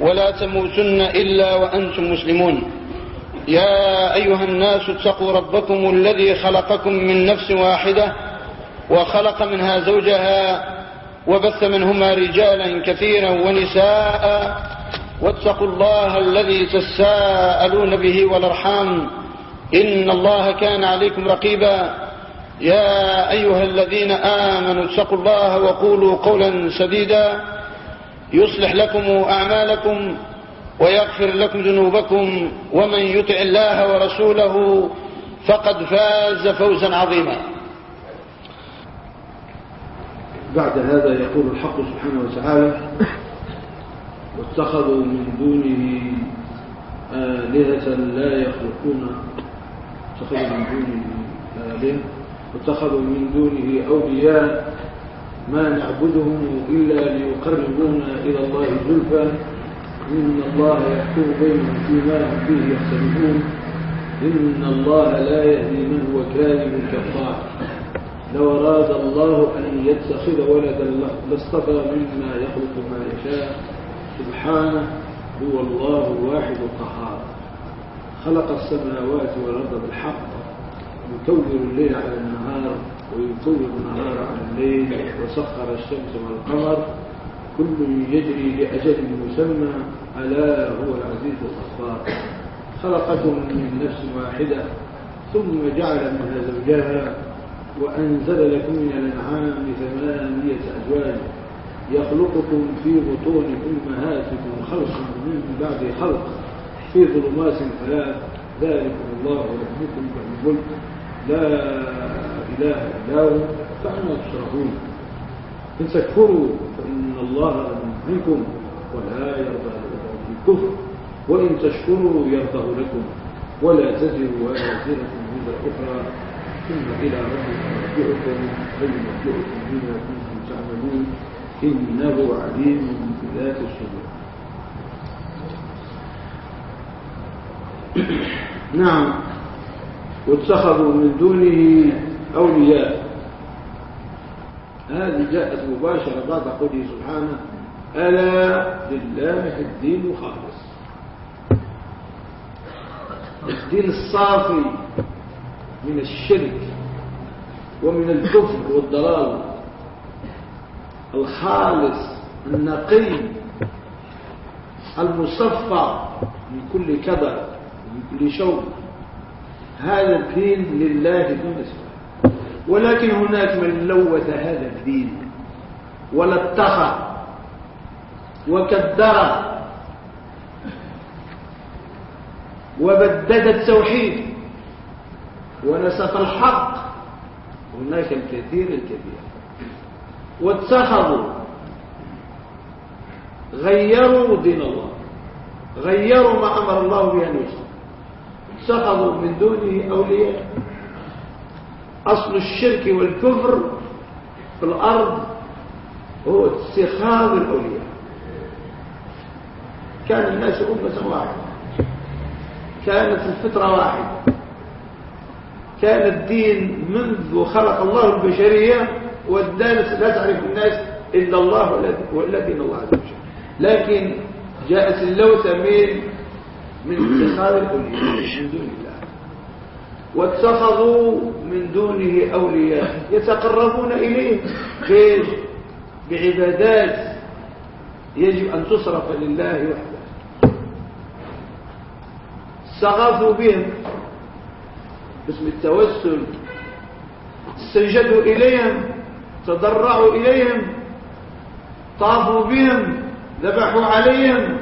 ولا تموتن إلا وأنتم مسلمون. يا أيها الناس اتقوا ربكم الذي خلقكم من نفس واحدة وخلق منها زوجها وبث منهما رجالا كثيرا ونساء واتقوا الله الذي تساءلون به والأرحام. إن الله كان عليكم رقيبا. يا أيها الذين آمنوا اتقوا الله وقولوا قولا سديدا. يصلح لكم أعمالكم ويغفر لكم ذنوبكم ومن يطع الله ورسوله فقد فاز فوزا عظيما. بعد هذا يقول الحق سبحانه وتعالى واتخذوا من دونه آلهة لا يخلقون اتخذوا من دونه آلهة. واتخذوا من دونه أولياء ما نعبدهم إلا ليقربونا إلى الله زلفى. إن الله يحكم بينهم فيما هم فيه يختلفون. إن الله لا يهدي من هو كاذب كفار. لو أراد الله أن يتخذ ولدا لاصطفى مما يخلق ما يشاء. سبحانه هو الله الواحد القهار. خلق السماوات والأرض بالحق يكور الليل على النهار. ويكور النهار على الليل وسخر الشمس والقمر. كل يجري لأجل مسمى. ألا هو العزيز الغفار. خلقكم من نفس واحدة ثم جعل منها زوجها وأنزل لكم من الأنعام ثمانية أزواج. يخلقكم في بطون أمهاتكم خلقا من بعد خلق في ظلمات ثلاث ذلكم الله ربكم له لا إله إلا هو فأنا تصرفون إن تكفروا فإن الله منكم ولا يرضى لكم الكفر. وإن تشكروا يرضى لكم. ولا تزر وازرة وزر أخرى ثم إلى ربكم مرجعكم فينبئكم بما كنتم تعملون. إنه عليم بذات الصدور. نعم. واتخذوا من دونه أولياء. هذه جاءت مباشرة بعد قوله سبحانه ألا لله الدين الخالص. الدين الصافي من الشرك ومن الكفر والضلال. الخالص النقي المصفى من كل كدر ومن كل شوق هذا الدين لله دون اسمه ولكن هناك من لوث هذا الدين ولطخ وكدر وبدد التوحيد ونسف الحق. هناك الكثير الكثير. واتخذوا غيروا دين الله غيروا ما أمر الله به أن يصل اتخذوا من دونه أولياء. أصل الشرك والكفر في الأرض هو اتخاذ الأولياء. كان الناس أمة واحدة. كانت الفطرة واحدة. كان الدين منذ خلق الله البشرية والدانس لا تعرف الناس إلا الله وإلا دين الله عز وجل. لكن جاءت اللوثة من من اتخاذ الأولياء. من دون الله. واتخذوا من دونه أولياء يتقربون إليه. بعبادات يجب أن تصرف لله وحده. استغاثوا بهم باسم التوسل سجدوا إليهم تضرعوا إليهم طافوا بهم ذبحوا عليهم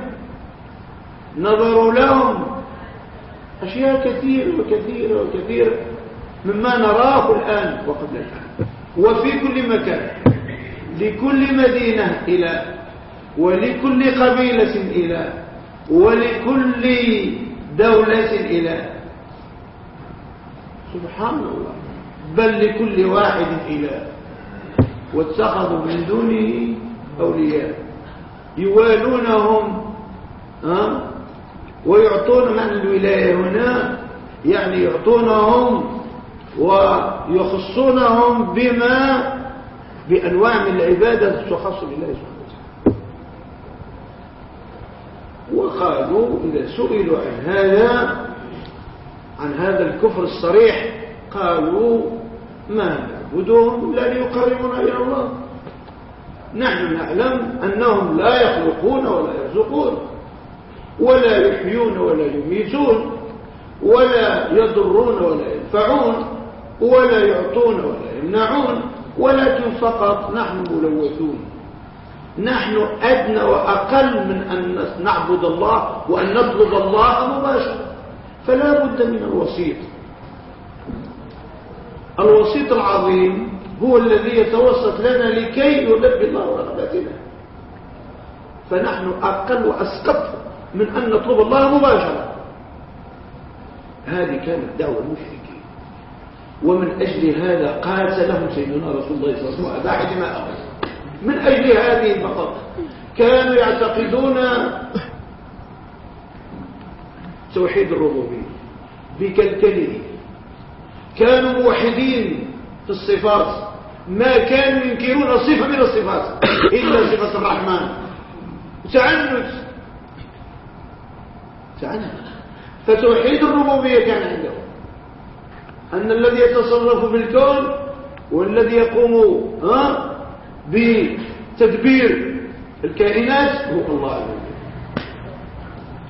نظروا لهم أشياء كثيرة وكثيرة وكثيرة مما نراه الآن وقبل الآن. وفي كل مكان لكل مدينة إلى ولكل قبيلة إله ولكل دولة إله سبحان الله. بل لكل واحد إله واتخذوا من دونه أولياء. يوالونهم ها؟ ويعطون من الولاية هنا يعني يعطونهم ويخصونهم بما بأنواع من العبادة تخص بالله سبحانه وتعالى. وقالوا إذا سئلوا عن هذا عن هذا الكفر الصريح قالوا ما نعبدهم لا ليقربنا إلى الله. نحن نعلم أنهم لا يخلقون ولا يرزقون. ولا يحيون ولا يميتون ولا يضرون ولا ينفعون ولا يعطون ولا يمنعون ولكن فقط نحن ملوثون. نحن أدنى وأقل من أن نعبد الله وأن نطلب الله مباشرة. فلا بد من الوسيط. الوسيط العظيم هو الذي يتوسط لنا لكي يلبي الله رغبتنا فنحن أقل وأسقط من أن نطلب الله مباشرة. هذه كانت دعوة المشركين. ومن أجل هذا قاتلهم سيدنا رسول الله صلى الله عليه وسلم. دماءهم من أجل هذه البقر كانوا يعتقدون توحيد الربوبية. بكلكله كانوا موحدين في الصفات. ما كانوا ينكرون صفة من الصفات. إلا صفة الرحمن. تعنت تعنت فتوحيد الربوبية كان عندهم. أن الذي يتصرف في الكون والذي يقوم بتدبير الكائنات هو الله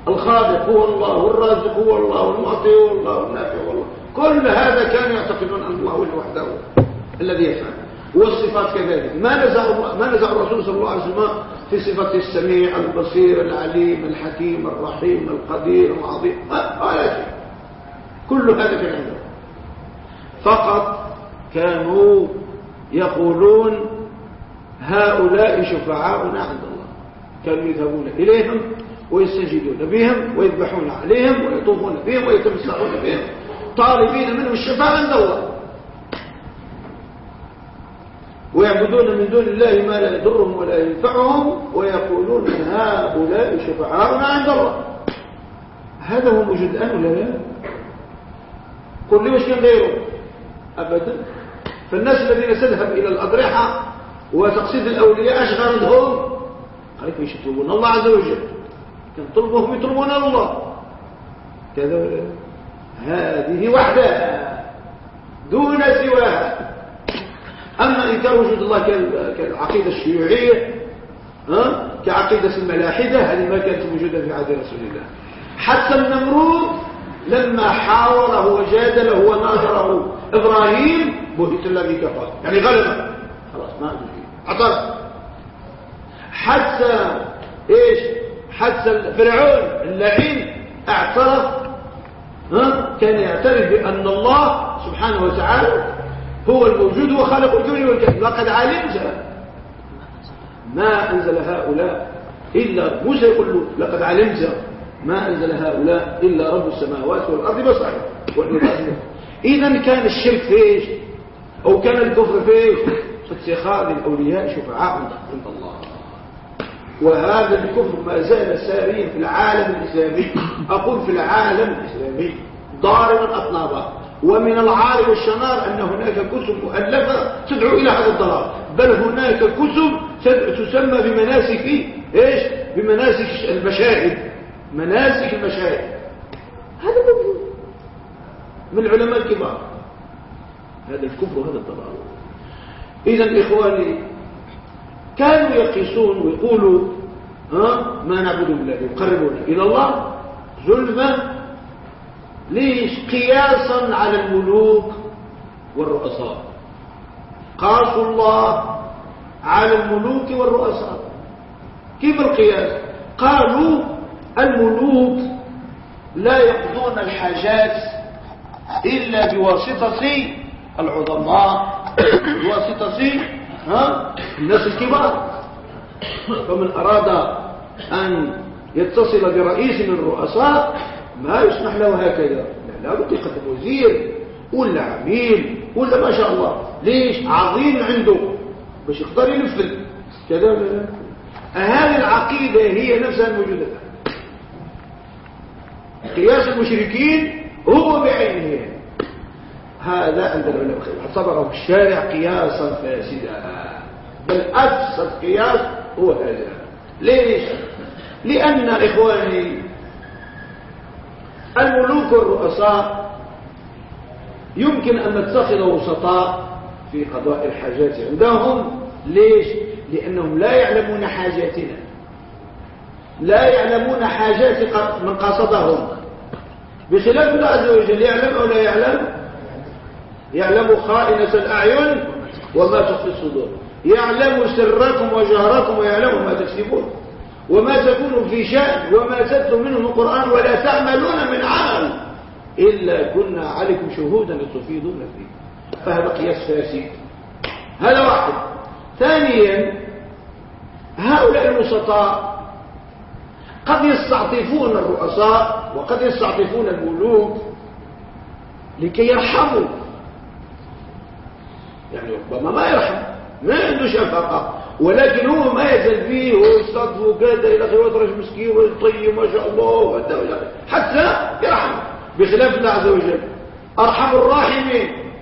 الخالق هو الله والرازق هو الله والمعطي هو الله والنافع هو الله. كل هذا كانوا يعتقدون أن الله وحده الذي يفعل. والصفات كذلك. ما نزع ما نزع الرسول صلى الله عليه وسلم في صفة السميع البصير العليم الحكيم الرحيم القدير العظيم. ولا شيء. كل هذا كان عندهم فقط كانوا يقولون هؤلاء شفعاؤنا عند الله. كانوا يذهبون إليهم ويستجدون بهم ويذبحون عليهم ويطوفون بهم ويتمسحون بهم. طالبين منهم الشفاعة عند الله. ويعبدون من دون الله ما لا يضرهم ولا ينفعهم ويقولون هؤلاء شفعاؤنا عند الله. هذا هو موجود الآن ولا لا؟ قل لي وش كان غيره؟ أبدا. فالناس الذين تذهب إلى الأضرحة وتقصيد الأولياء أشغل عندهم قال لك يطلبون الله عز وجل. كان طلبهم يطلبون الله. كذا. هذه وحدها. دون سواها. أما إنكار وجود الله كالعقيدة الشيوعية ها؟ كعقيدة الملاحدة هذه ما كانت موجودة في عهد رسول الله. حتى النمرود لما حاوره وجادله وناظره إبراهيم بهت الذي كفر يعني غلب خلاص ما اعترف حتى إيش؟ حتى فرعون اللعين اعترف ها؟ كان يعترف بأن الله سبحانه وتعالى هو الموجود وخالق الكون والكون لقد علمت ما أنزل هؤلاء إلا موسى يقول له لقد علمت ما أنزل هؤلاء إلا رب السماوات والأرض بصحيح إذا كان الشرك في إيش أو كان الكفر في إيش في اتخاذ الأولياء شفعاء عند الله. وهذا الكفر ما زال ساريا في العالم الإسلامي. أقول في العالم الإسلامي. ضاربا أطنابا ومن العار والشنار أن هناك كتب مؤلفة تدعو إلى هذا الضلال. بل هناك كتب تسمى بمناسك إيش؟ بمناسك المشاهد. مناسك المشاهد. هذا موجود من العلماء الكبار. هذا الكفر وهذا الضلال. إذا إخواني كانوا يقيسون ويقولوا ها ما نعبد الله يقربون إلى الله ظلما ليش قياسا على الملوك والرؤساء؟ قاسوا الله على الملوك والرؤساء. كيف القياس؟ قالوا الملوك لا يقضون الحاجات إلا بواسطة العظماء. بواسطة الناس الكبار. فمن أراد أن يتصل برئيس من الرؤساء ما يسمح له هكذا. لا بد يقدم وزير ولا عميل ولا ما شاء الله. ليش؟ عظيم عنده. باش يقدر ينفذ. كذا هذه العقيدة هي نفسها الموجودة. قياس المشركين هو بعينه. هذا عند العلماء اعتبره الشارع قياسا فاسدا. بل افسد قياس هو هذا. ليش؟ لأن إخواني الملوك والرؤساء يمكن أن نتخذ وسطاء في قضاء الحاجات عندهم. ليش؟ لأنهم لا يعلمون حاجاتنا. لا يعلمون حاجات من قصدهم. بخلاف الله عز وجل يعلم أو لا يعلم؟ يعلم خائنة الأعين وما تخفي الصدور. يعلم سركم وجهركم ويعلم ما تكسبون. وما تكون في شأن وما تتلو منه القرآن ولا تعملون من عمل إلا كنا عليكم شهودا لتفيدون فيه. فهذا قياس فاسد هذا واحد. ثانيا هؤلاء الوسطاء قد يستعطفون الرؤساء وقد يستعطفون الملوك لكي يرحموا. يعني ربما ما يرحم ما عنده شفقة. ولكن هو ما يزال فيه ويستضف وكذا إلى خير ويطرش مسكين ويطيب ما شاء الله. حتى يرحم بخلاف الله عز وجل. أرحم الراحمين.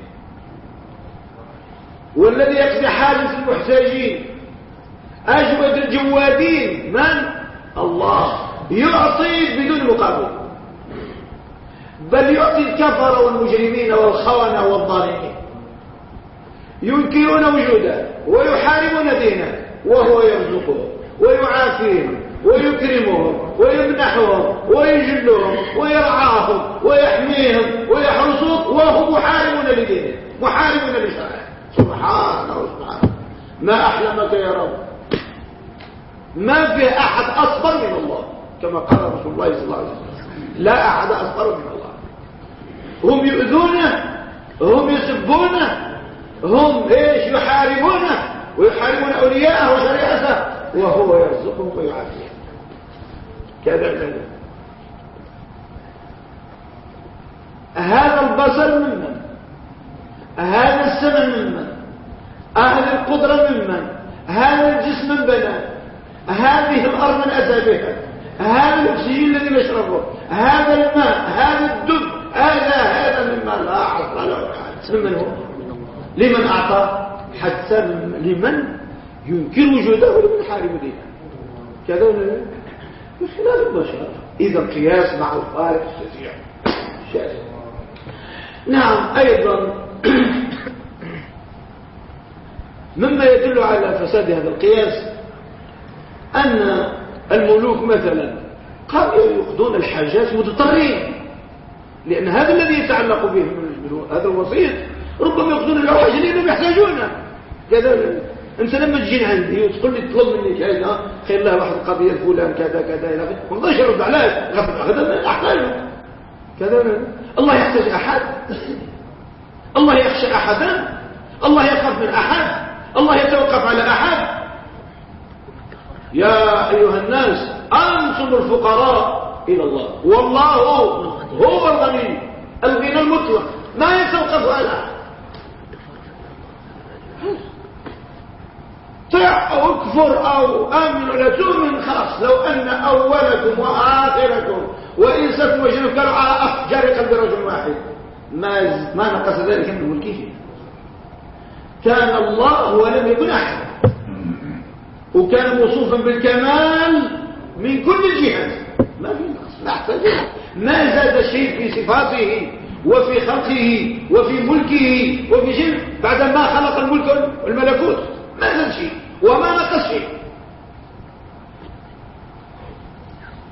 والذي يقضي حاجة المحتاجين. أجود الجوادين. من؟ الله. يعطي بدون مقابل. بل يعطي الكفر والمجرمين والخونة والظالمين ينكرون وجوده ويحاربون دينه وهو يرزقهم ويعافيهم ويكرمهم ويمنحهم ويجلهم ويرعاهم ويحميهم ويحرسهم وهم محاربون لدينه محاربون لشرعه. سبحانه سبحانه ما أحلمك يا رب. ما في أحد أصبر من الله. كما قال رسول الله صلى الله عليه وسلم. لا أحد أصبر من الله. هم يؤذونه هم يسبونه هم إيش يحاربونه؟ ويحاربون أولياءه وشريعته وهو يرزقهم ويعافيهم كذا كذا هذا البصر ممن هذا السمع ممن هذه القدرة ممن هذا الجسم من بنى هذه الأرض من أتى بها؟ هذا الأكسجين الذي نشربه هذا الماء؟ هذا الدب؟ هذا هذا مما لا عصر له. ممن هو؟ لمن أعطى حتى لمن ينكر وجوده ولمن حارب دينه. كذا من خلال البشر. إذا القياس مع الفارق الشاسع شاسع نعم أيضا. مما يدل على فساد هذا القياس أن الملوك مثلا قد يقضون الحاجات مضطرين لأن هذا الذي يتعلق بهم هذا الوسيط ربما يقصدون له حاجة لانهم يحتاجونه كذا أنت لما تجي عندي وتقول لي طلب مني كذا خير الله واحد القضية فلان كذا كذا إلى آخره. ما نقدرش نرد عليه غدا أحتاجه. كذا الله يحتاج أحد. الله يخشى أحدا. الله يخاف من أحد. الله يتوقف على أحد. يا أيها الناس أنتم الفقراء إلى الله. والله هو الغني الغنى المطلق. ما يتوقف على أحد. اكفر أو آمن ولا خلاص. لو أن أولكم وآخركم وإنسكم وجنكم كانوا على أفجار قلب رجل واحد. ما ما نقص ذلك من ملكه. كان الله ولم يكن أحد. وكان موصوفا بالكمال من كل الجهات ما في نقص لا أحتاج ما زاد شيء في صفاته وفي خلقه وفي ملكه وفي شيء. بعد ما خلق الملك والملكوت ما زاد شيء. وما نقص شيء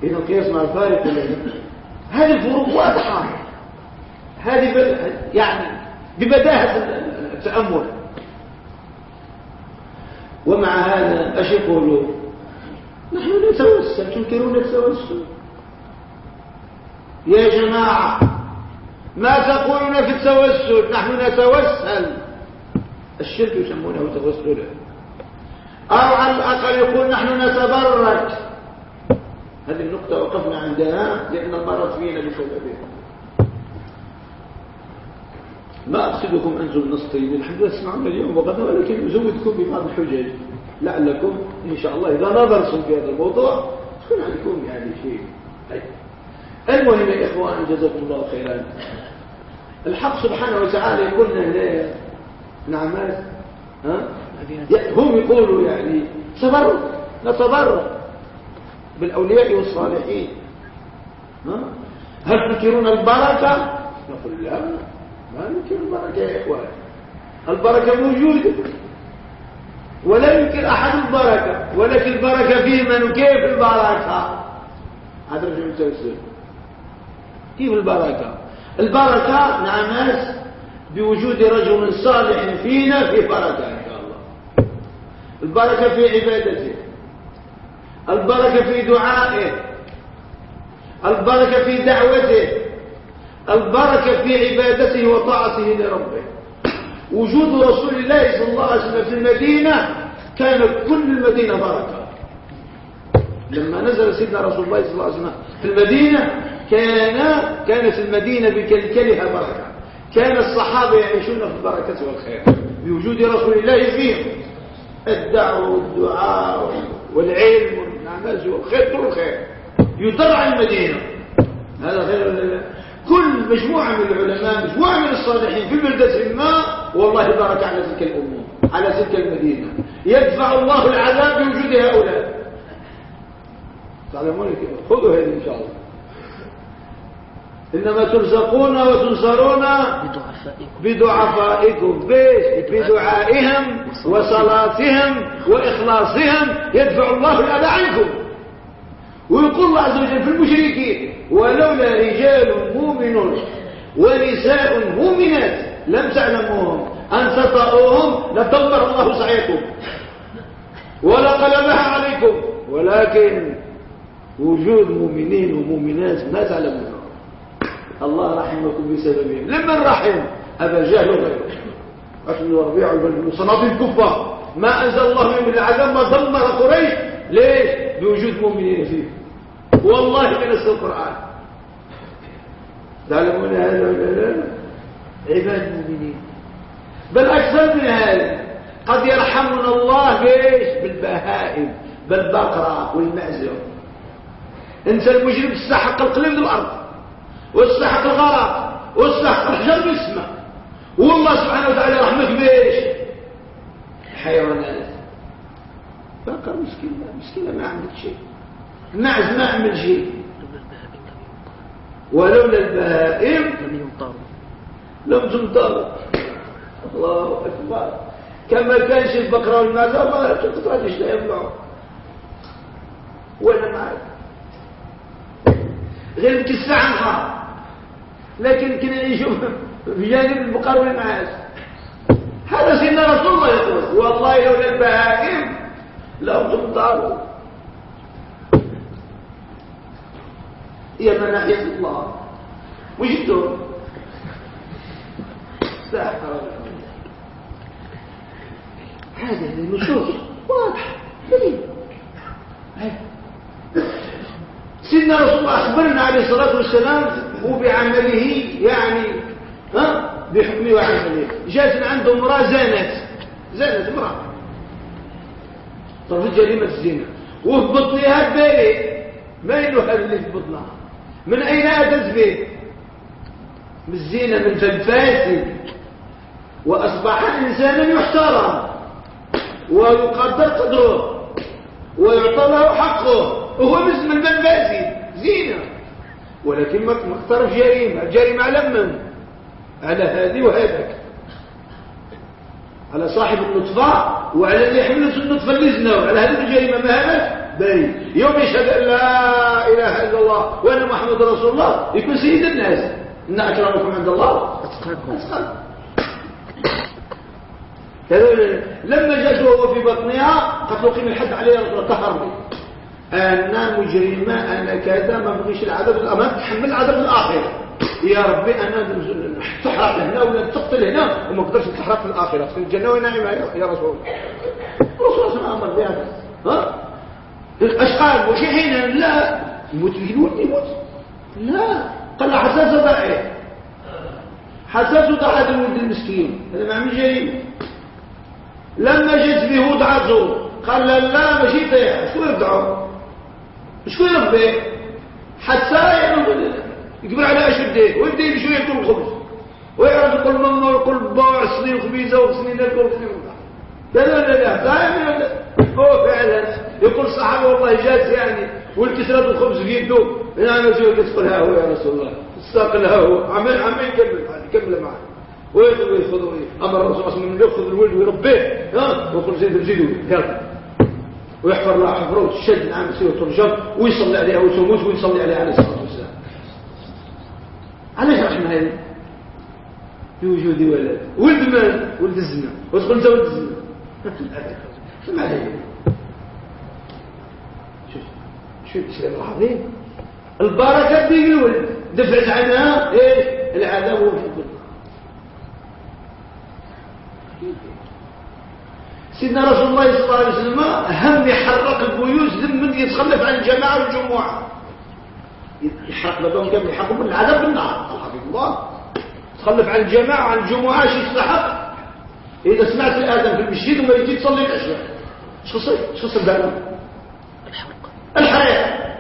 إذا القياس مع الفارق هذه الفروق واضحة. هذه يعني ببداهة التأمل. ومع هذا أش يقولوا نحن نتوسل تنكرون التوسل يا جماعة ما تقولون في التوسل؟ نحن نتوسل. الشرك يسمونه توسلا أو على الأقل يقول نحن نتبرك هذه النقطة وقفنا عندها لأن مرت فينا بسببها ما أقصدكم أنتم النص طيب الحمد لله تسمعون اليوم وغدا ولكن أزودكم ببعض الحجج. لعلكم إن شاء الله إذا نظرتم في هذا الموضوع تكون عندكم يعني شيء؟ المهم يا إخوان جزاكم الله خيرا. الحق سبحانه وتعالى يقول لنا نعم ها؟ هم يقولوا يعني تبرك نتبرك بالأولياء والصالحين. هل تنكرون البركة؟ نقول لا ما ننكر البركة يا إخوان. البركة موجودة. ولا يمكن أحد البركة ولكن البركة في من كيف البركة؟ هذا رجل التوسل كيف البركة؟ البركة نعم بوجود رجل صالح فينا في بركة. البركة في عبادته. البركة في دعائه. البركة في دعوته. البركة في عبادته وطاعته لربه. وجود رسول الله صلى الله عليه وسلم في المدينة كان كل المدينة بركة. لما نزل سيدنا رسول الله صلى الله عليه وسلم في المدينة كان كانت المدينة بكلكلها بركة. كان الصحابة يعيشون في البركة والخير. بوجود رسول الله فيهم. الدعوة والدعاء والعلم والنعماز والخير كل خير. يدرع المدينة. هذا خير كل مجموعة من العلماء مجموعة من الصالحين في بلدة ما والله بارك على تلك الأمة على تلك المدينة. يدفع الله العذاب بوجود هؤلاء. تعلمون خذوا هذه إن شاء الله. إنما ترزقون وتنصرون بدعفائكم بيش بدعائهم وصلاتهم وإخلاصهم. يدفع الله الأذى عنكم. ويقول الله عز وجل في المشركين ولولا رجال مؤمن ونساء مؤمنات لم تعلموهم أن تطأوهم لدمر الله سعيكم ولقلبها عليكم. ولكن وجود مؤمنين ومؤمنات ما تعلمون الله رحمكم بسببهم. لمن رحم؟ أبا جهل وغيره. أشهد بن صناديق الكفار. ما أنزل الله من العذاب ما دمر قريش. ليش؟ بوجود مؤمنين فيه. والله كنس القرآن. تعلمون هذا ولا عباد المؤمنين. بل أكثر من هذا. قد يرحمنا الله بإيش بالبهائم بالبقرة والمعزة انت المجرم تستحق القليل الأرض واستحق الغرق واستحق الحجر بالسماء والله سبحانه وتعالى رحمك بإيش حيوانات بقر مسكينة مسكينة ما عملت شيء. المعز ما عمل شيء. ولولا البهائم لم يمطروا لم تمطروا الله أكبر. كما كانش البقرة والمعز الله تقطع ليش لا يمنعوا ولا معك. غير عنها لكن كنا نشوف في جانب البقر والمعاز هذا سيدنا رسول الله يقول والله لولا البهائم لو تمطروا هي من ناحية الله. وجدتم ساحر هذه النصوص واضحة دليل سيدنا رسول الله أخبرنا عليه الصلاة والسلام وبعمله يعني ها؟ بحكمه وعمله. جاءت عنده امرأة زانت. زانت امرأة. طرف جريمة الزنا وفي بطنها بريء ما يلوها اللي في بطنها من أين أتت به من الزينة من فاسد وأصبح إنسانا يحترم ويقدر قدره. ويعطى له حقه. وهو باسم الفاسد زينة. ولكن ما اقترف جريمة الجريمة على من. على هذه وهذاك. على صاحب النطفة وعلى اللي حملت النطفة اللي زنوا على هذه الجريمة ما هذا باين يوم يشهد أن لا إله إلا الله وأن محمد رسول الله يكون سيد الناس. إن أكرمكم عند الله. أتقاكم. لما جاءت وهو في بطنها قد أقيم الحد عليها طهرني أنا مجرمة أنا كذا ما بغيش العذاب ما تحمل العذاب الآخر. يا ربي أنا تحرق هنا ولا تقتل هنا وما قدرش تحرق في الآخرة. في الجنة ونعيمها يا رسول الله. صلى الله وسلم بهذا. ها؟ الاشقال وشي حين لا. يموت الولد يموت لا. قال حساس ضعيف. حساس ضعف الولد المسكين. هذا ما عمل جريمه لما جت به ودعته قال لا ماشي طيح. شكون يدعو؟ شكون يربي حتى يقبل على أشده ويبدأ يمشي ياكل الخبز. ويعرف يقول ماما ويقول با سنين خبيزة وسنين ناكل سنين لا لا لا لا دائما هو فعلا. يقول الصحابه والله جات يعني والكسرة الخبز في يده. أنا تقول ها هو يا رسول الله. استقل ها هو. عمل عمل يكمل كمل معه وياخذ وياخذ أمر الرسول صلى الله عليه وسلم ياخذ الولد ويربيه. ها؟ ويقول زيد زيدوا يلا. ويحفر له حفره وتشد نعم يصير ترجم ويصلي عليها ويموت ويصلي عليها عليه الصلاة والسلام. علاش رحمه هذه بوجود ولد. ولد من؟ ولد الزنا. وتقول انت ولد الزنا؟ سمع هي؟ شوف شوف الإسلام العظيم. البركة ديك الولد. دفعت عنها إيش العذاب والفقر سيدنا رسول الله صلى الله عليه وسلم هم يحرق البيوت من يتخلف عن الجماعة والجمعة يحرق لهم قبل يحرقوا من العذاب بالنار. حبيب الله. تخلف عن الجماعة وعن الجمعة شو يستحق. إذا سمعت الآذان في المسجد وما يجي تصلي العشاء. شو صير شو صير الحرق الحرق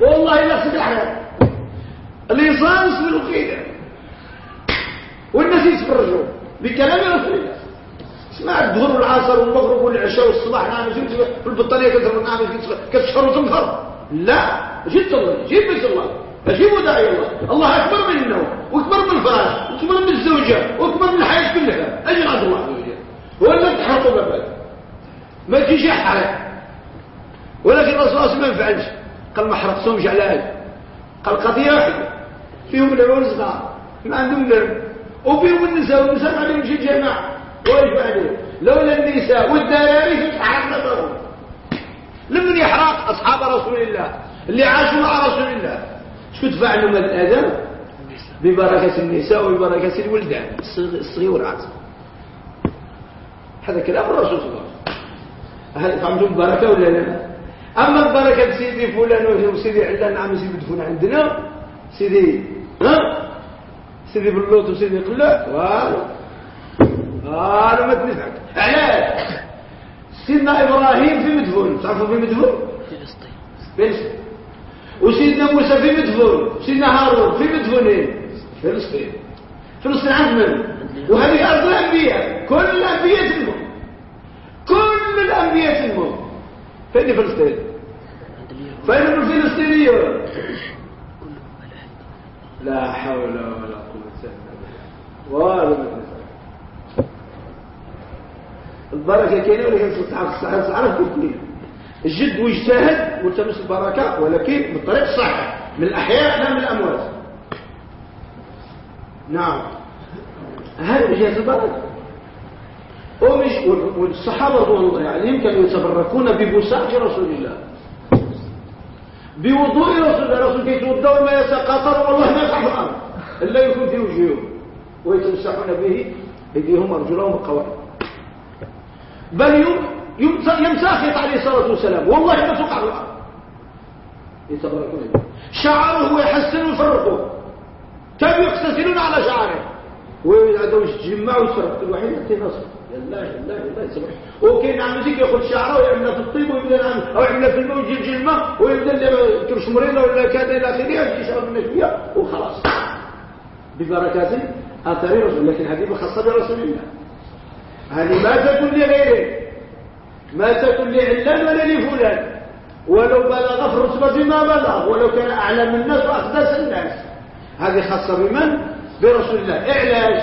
والله صير الحرق اللي في الوقيدة. والناس يتفرجوا بكلام رسول الله. اسمع الظهر والعصر والمغرب والعشاء والصباح نعم في البطارية كثر نعم كتشهر وتنهر لا جيت الله جيب بيت الله أجيب وداعي الله. الله أكبر من النوم وأكبر من الفراش وأكبر من الزوجة وأكبر من الحياة كلها. أجي عز الله ولا تحرقوا بابات ما تجيش حرق. ولكن الرسول ما ينفعلش قال ما حرقتهمش على هذا قال قضية واحدة. فيهم العيون صغار ما عندهم درب وفيهم النساء والنساء ما عندهم شي جماعة بعده لولا النساء والدراري حرقنا نظرهم لمن يحرق أصحاب رسول الله اللي عاشوا مع رسول الله. شو تفعلوا من الادم ببركة النساء وببركة الولدان. الصغير والعاصر هذا كلام الرسول صلى الله عليه وسلم. فهمتم البركه ولا لا؟ أما البركه سيدي فلان وسيدي علان عم سيدي بدفون عندنا. سيدي ها؟ سيدي بلوط وسيدي قلع والو هذا ما تنفعك. علاش؟ سيدنا إبراهيم في مدفون تعرفوا في مدفون؟ فلسطين. فلسطين. وسيدنا موسى في مدفون سيدنا هارون في مدفونين. فلسطين. فلسطين عند من؟ وهذه أرض الأنبياء. كل الأنبياء تنمو كل الأنبياء تنمو فين فلسطين؟ فين الفلسطينيون؟ لا حول ولا قوة إلا بالله. البركة كاينة ولا كانت تعرف تعرف كل الجد واجتهد والتمس البركة ولكن بالطريق الصحيح من الأحياء لا من الأموات. نعم. هذا جهة البركة؟ ومش والصحابة رضوان الله عليهم كانوا يتبركون ببساط رسول الله. بوضوء رسول الله. رسول يتوضأ وما يتقاطر والله ما يصح إلا يكون في وجههم ويتمسحون به أيديهم أرجلهم وقواعد بل يمساخط عليه الصلاة والسلام. والله ما توقع الأرض يتبركون شعره ويحسن ويفرقه كانوا يقتتلون على شعره. ويعدوا يتجمعوا ويتفرق كل واحد يعطي نصر. الله الله الله يسمح وكاين عم يجيك يأخذ شعره ويعملها في الطيب ويبدأ أو يعملها في الماء ويجي الماء ويبدأ كرش مريضه ولا كذا إلى آخره يشرب من شوية وخلاص. ببركات اثر رسول لكن هذه خاصه برسول الله. هذه ما تكون لغيره ما تكون لعلان ولا لفلان. ولو بلغ في الرتبة ما بلغ ولو كان أعلم الناس وأقدس الناس. هذه خاصة بمن؟ برسول الله. إعلاج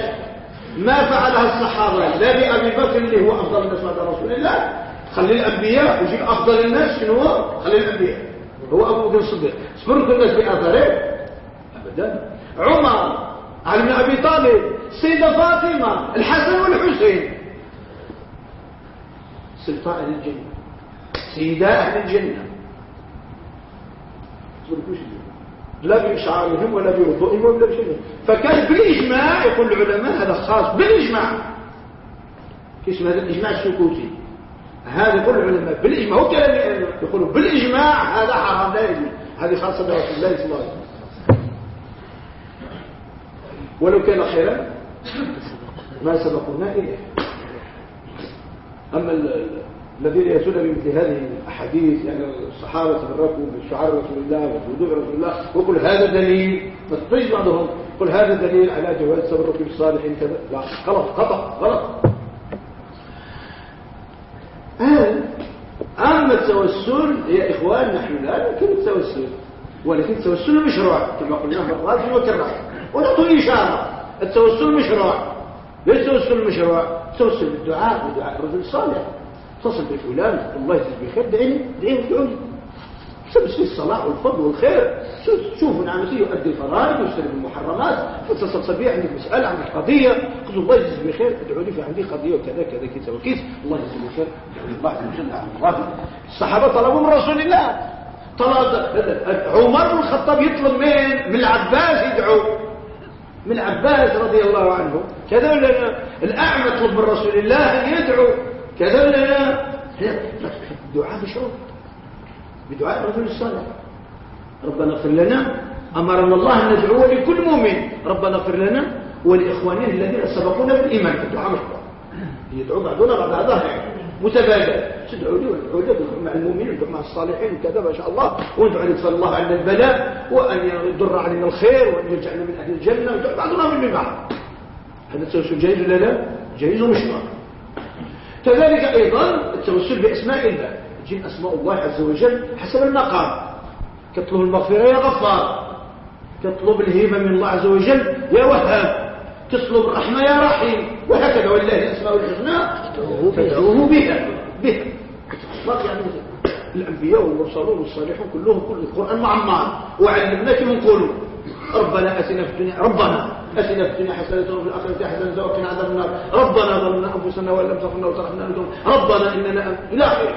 ما فعلها الصحابة. لا بأبي بكر اللي هو أفضل الناس بعد رسول الله. خلي الأنبياء وجيب أفضل الناس شنو؟ هو؟ خلي الأنبياء. هو أبو بكر الصديق. صبرت الناس بأثره. أبدا. عمر علي بن أبي طالب سيدة فاطمة الحسن والحسين. سلطاء أهل الجنة. سيداء أهل الجنة. لا بإشعارهم ولا بوضوئهم ولا بشيء. فكان بالإجماع يقول العلماء هذا خاص بالإجماع. كيف هذا الإجماع السكوتي؟ هذا يقول العلماء بالإجماع. هو كلام يقولوا بالإجماع هذا حرام لا يجوز. هذه خاصة برسول الله صلى الله عليه وسلم. ولو كان خيرا ما سبقنا إليه. أما الذين يأتون بمثل هذه الأحاديث يعني الصحابة تبركوا بشعار رسول الله وبوضوع رسول الله وكل هذا دليل فتطيش بعضهم قل هذا دليل على جواز التبرك بالصالحين كذا. لا غلط خطأ غلط. أما التوسل يا إخوان نحن لا نمكن التوسل ولكن التوسل مشروع كما قلنا مرات وكرر ونعطي إشارة التوسل مشروع ليس التوسل مشروع. التوسل بالدعاء بدعاء الرجل الصالح. اتصل بفلان الله يجزيك بخير دعيني دعيني ادعوني تمس في الصلاح والفضل والخير. شوف نعمتي يؤدي الفرائض ويجتنب المحرمات. فتصل بي عندك مسألة عندك قضية. قلت الله يجزيك بخير ادعوا لي في عندي قضية وكذا كذا كذا وكيس الله يجزيك بخير. الله عز وجل عن الصحابة طلبوا من رسول الله. طلب عمر بن الخطاب يطلب من من العباس يدعو. من العباس رضي الله عنه كذا ولا الأعمى يطلب من رسول الله أن يدعو كذا ولا لا الدعاء مشروع بدعاء الرجل الصالح ربنا اغفر لنا أمرنا الله أن ندعو لكل مؤمن. ربنا اغفر لنا ولإخواننا الذين سبقونا بالإيمان. الدعاء مشروع يدعو بعضنا بعض هذا متبادل. تدعو لي وندعو مع المؤمنين وندعو مع الصالحين وكذا ما شاء الله. وندعو ان يدخل الله عنا البلاء وأن يضر علينا الخير وأن يجعلنا من أهل الجنة. بعضنا من بعض. هذا التوسل جيد ولا لا؟ جيد ومشروع. كذلك أيضا التوسل بأسماء الله. تجي أسماء الله عز وجل حسب المقام. تطلب المغفرة يا غفار. تطلب الهبه من الله عز وجل يا وهاب. تطلب الرحمة يا رحيم. وهكذا ولله الأسماء الحسنى فادعوه بها. بها. الأنبياء والمرسلون والصالحون كلهم كل القرآن معمر وعلمنا كيف نقولوا ربنا آتنا في الدنيا ربنا آتنا في الدنيا حسنة وفي الآخرة حسنة وقنا عذاب النار. ربنا ظلمنا أنفسنا وإن لم تغفر لنا وترحمنا ربنا إننا إلى آخره.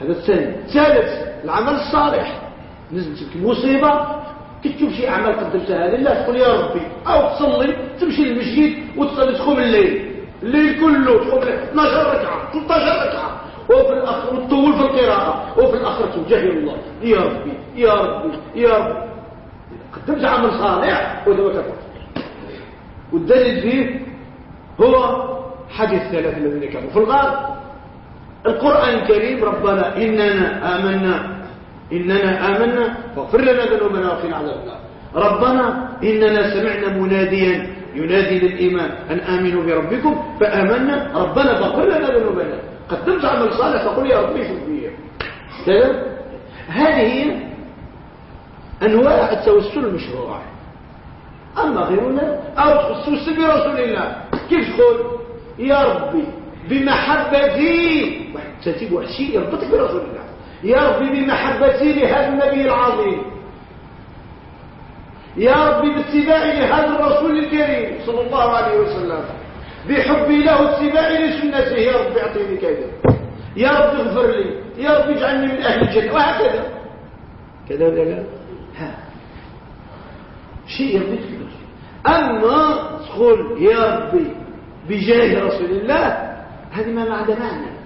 هذا الثاني. ثالث العمل الصالح. نزلت لك مصيبة تشوف شي أعمال قدمتها لله تقول يا ربي أو تصلي تمشي للمسجد وتصلي تقوم الليل. الليل كله تقوم 12 ركعة 13 ركعة. وفي الأخر وتطول في القراءة. وفي الأخر توجه الله. يا ربي يا ربي يا ربي. قدمت عمل صالح وذا كفر والدليل فيه هو حديث ثلاثة الذين كانوا في الغار القرآن الكريم ربنا إننا آمنا إننا آمنا فاغفر لنا ذنوبنا وقنا عذاب النار. ربنا إننا سمعنا مناديا ينادي للإيمان أن آمنوا بربكم فآمنا. ربنا فاغفر لنا ذنوبنا. قدمت عمل صالح فقل يا ربي شوف كذا؟ هذه هي أنواع التوسل المشروع. أما غيرنا أو تتوسل برسول الله. كيف تقول؟ يا ربي بمحبتي. ترتيب وحشي يربطك برسول الله. يا ربي بمحبتي لهذا النبي العظيم. يا ربي باتباعي لهذا الرسول الكريم صلى الله عليه وسلم. بحبي له اتباعي لسنته. يا رب اعطيني كذا يا رب اغفر لي. يا رب اجعلني من أهل الجنة. وهكذا. كذا ولا لا؟ شيء يربطك أما تقول يا ربي بجاه رسول الله هذه ما عندها معنى.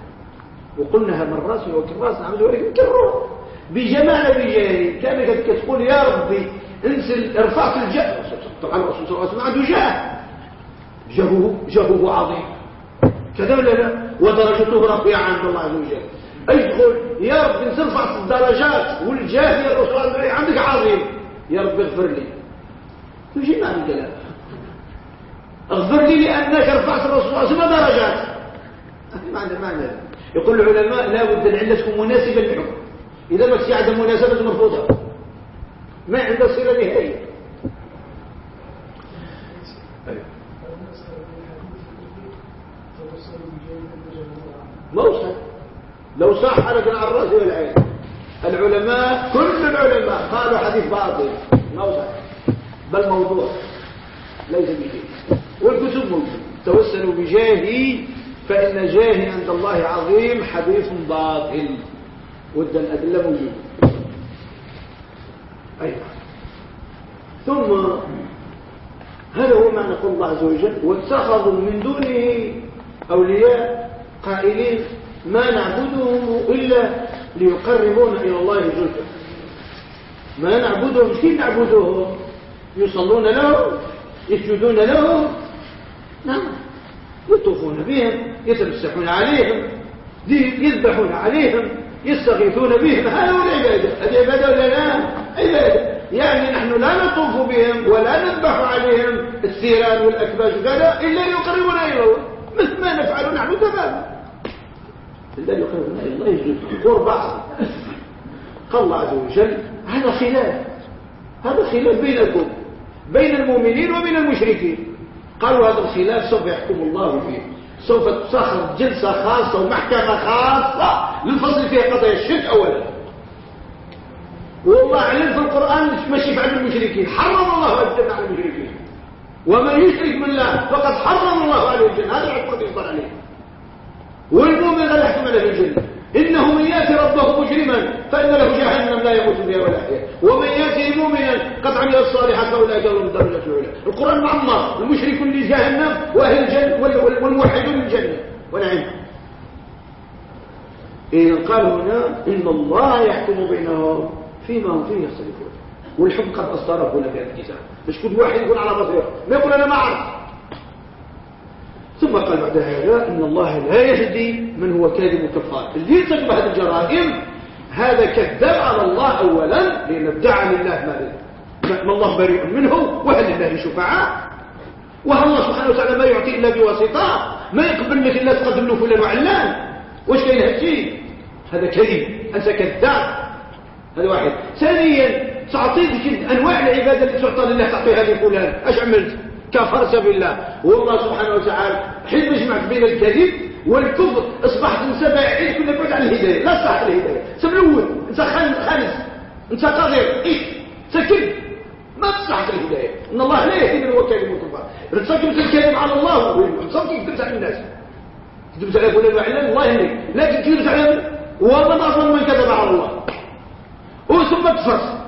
وقلناها مرات وكراس نعمل ولكن نكررها بجمال بجاه كانك تقول يا ربي انزل ارفعت الجاه طبعا الرسول صلى الله عليه وسلم عنده جاه جهه جهه عظيم. كذا ولا لا؟ ودرجته رفيعة عند الله عز وجل. تقول يا رب انت ارفع الدرجات والجاه يا رسول الله عندك عظيم. يا رب اغفر لي. تجي معنى الكلام. اغفر لي لأنك رفعت الرسول صلى الله عليه وسلم درجات. معنى معنى. يقول العلماء لا بد العله تكون مناسبة للحكم. إذا ما في عدم مناسبه مرفوضة. ما عنده صلة نهائية. موصل لو صح لكن على الرأس والعين العلماء كل العلماء قالوا حديث باطل. موصل بل موضوع. ليس بشيء والكتب موجود توسلوا بجاهي فإن جاهي عند الله عظيم حديث باطل. ود الأدلة موجودة. أيضا ثم هذا هو معنى قول الله عز وجل واتخذوا من دونه أولياء قائلين ما نعبدهم إلا ليقربونا إلى الله زلفى. ما نعبدهم كيف نعبدهم؟ يصلون له يسجدون له نعم. يطوفون بهم. يتمسحون عليهم يذبحون عليهم يستغيثون بهم. هذا هو العبادة. العبادة ولا لا عبادة. يعني نحن لا نطوف بهم ولا نذبح عليهم. السيران والأكباش وكذا إلا ليقربونا إلى الله. مثل ما نفعل نحن تماما. إلا ليقربونا إلى الله. يجب قربة قال الله عز وجل. هذا خلاف. هذا خلاف بينكم. بين المؤمنين وبين المشركين. قالوا هذا الخلاف سوف يحكم الله فيه. سوف تسخر جلسة خاصة ومحكمة خاصة للفصل فيها قضايا الشرك أولا. والله علم في القرآن ماشي بعد المشركين. حرم الله الجنة على المشركين. ومن يشرك بالله فقد حرم الله عليه الجنة. هذا العقوبة يصدر عليه. والمؤمن لا يحكم عليه الجنة. إنه من يأتي ربه مجرما فإن له جهنم لا يموت فيها ولا يحيا. ومن يأتي مؤمنا قد عمل الصالحات فأولئك لهم الدرجة الأولى القرآن معمر. المشرك لجهنم وأهل الجنة والموحدون للجنة. ونعم. إذا قال هنا إن الله يحكم بينهم فيما هم فيه يختلفون. والحكم قد أصدره لك الكتاب. مش كل واحد يكون على بصيرة. ما يقول أنا ما أعرف. ثم قال بعد هذا إن الله لا يهدي من هو كاذب كفار اللي يرتكب هذه الجرائم هذا كذاب على الله أولا لأن ادعى لله ما الله بريء منه وهل لله شفعاء؟ وهل الله سبحانه وتعالى ما يعطي إلا بواسطة؟ ما يقبل منك إلا تقدم له فلان وعلان؟ واش كاين هالشيء هذا كذب. أنت كذاب. هذا واحد. ثانيا تعطيك أنواع العبادة التي تعطى لله تعطيها لفلان. إيش عملت؟ كفرت بالله. والله سبحانه وتعالى حين جمعت بين الكذب والكفر أصبحت انت بعيد كل بعد عن الهداية. لا صح الهداية. سب الأول انت خالص انت قادر إيش سكت ما تصح الهداية. إن الله لا يهدي من هو كاذب وكفار. ارتكبت الكذب على الله وصمت كذبت على الناس. كذبت على فلان وعلان الله يهديك لكن كذبت على ومن أظن من كذب على الله. وثم تفرس.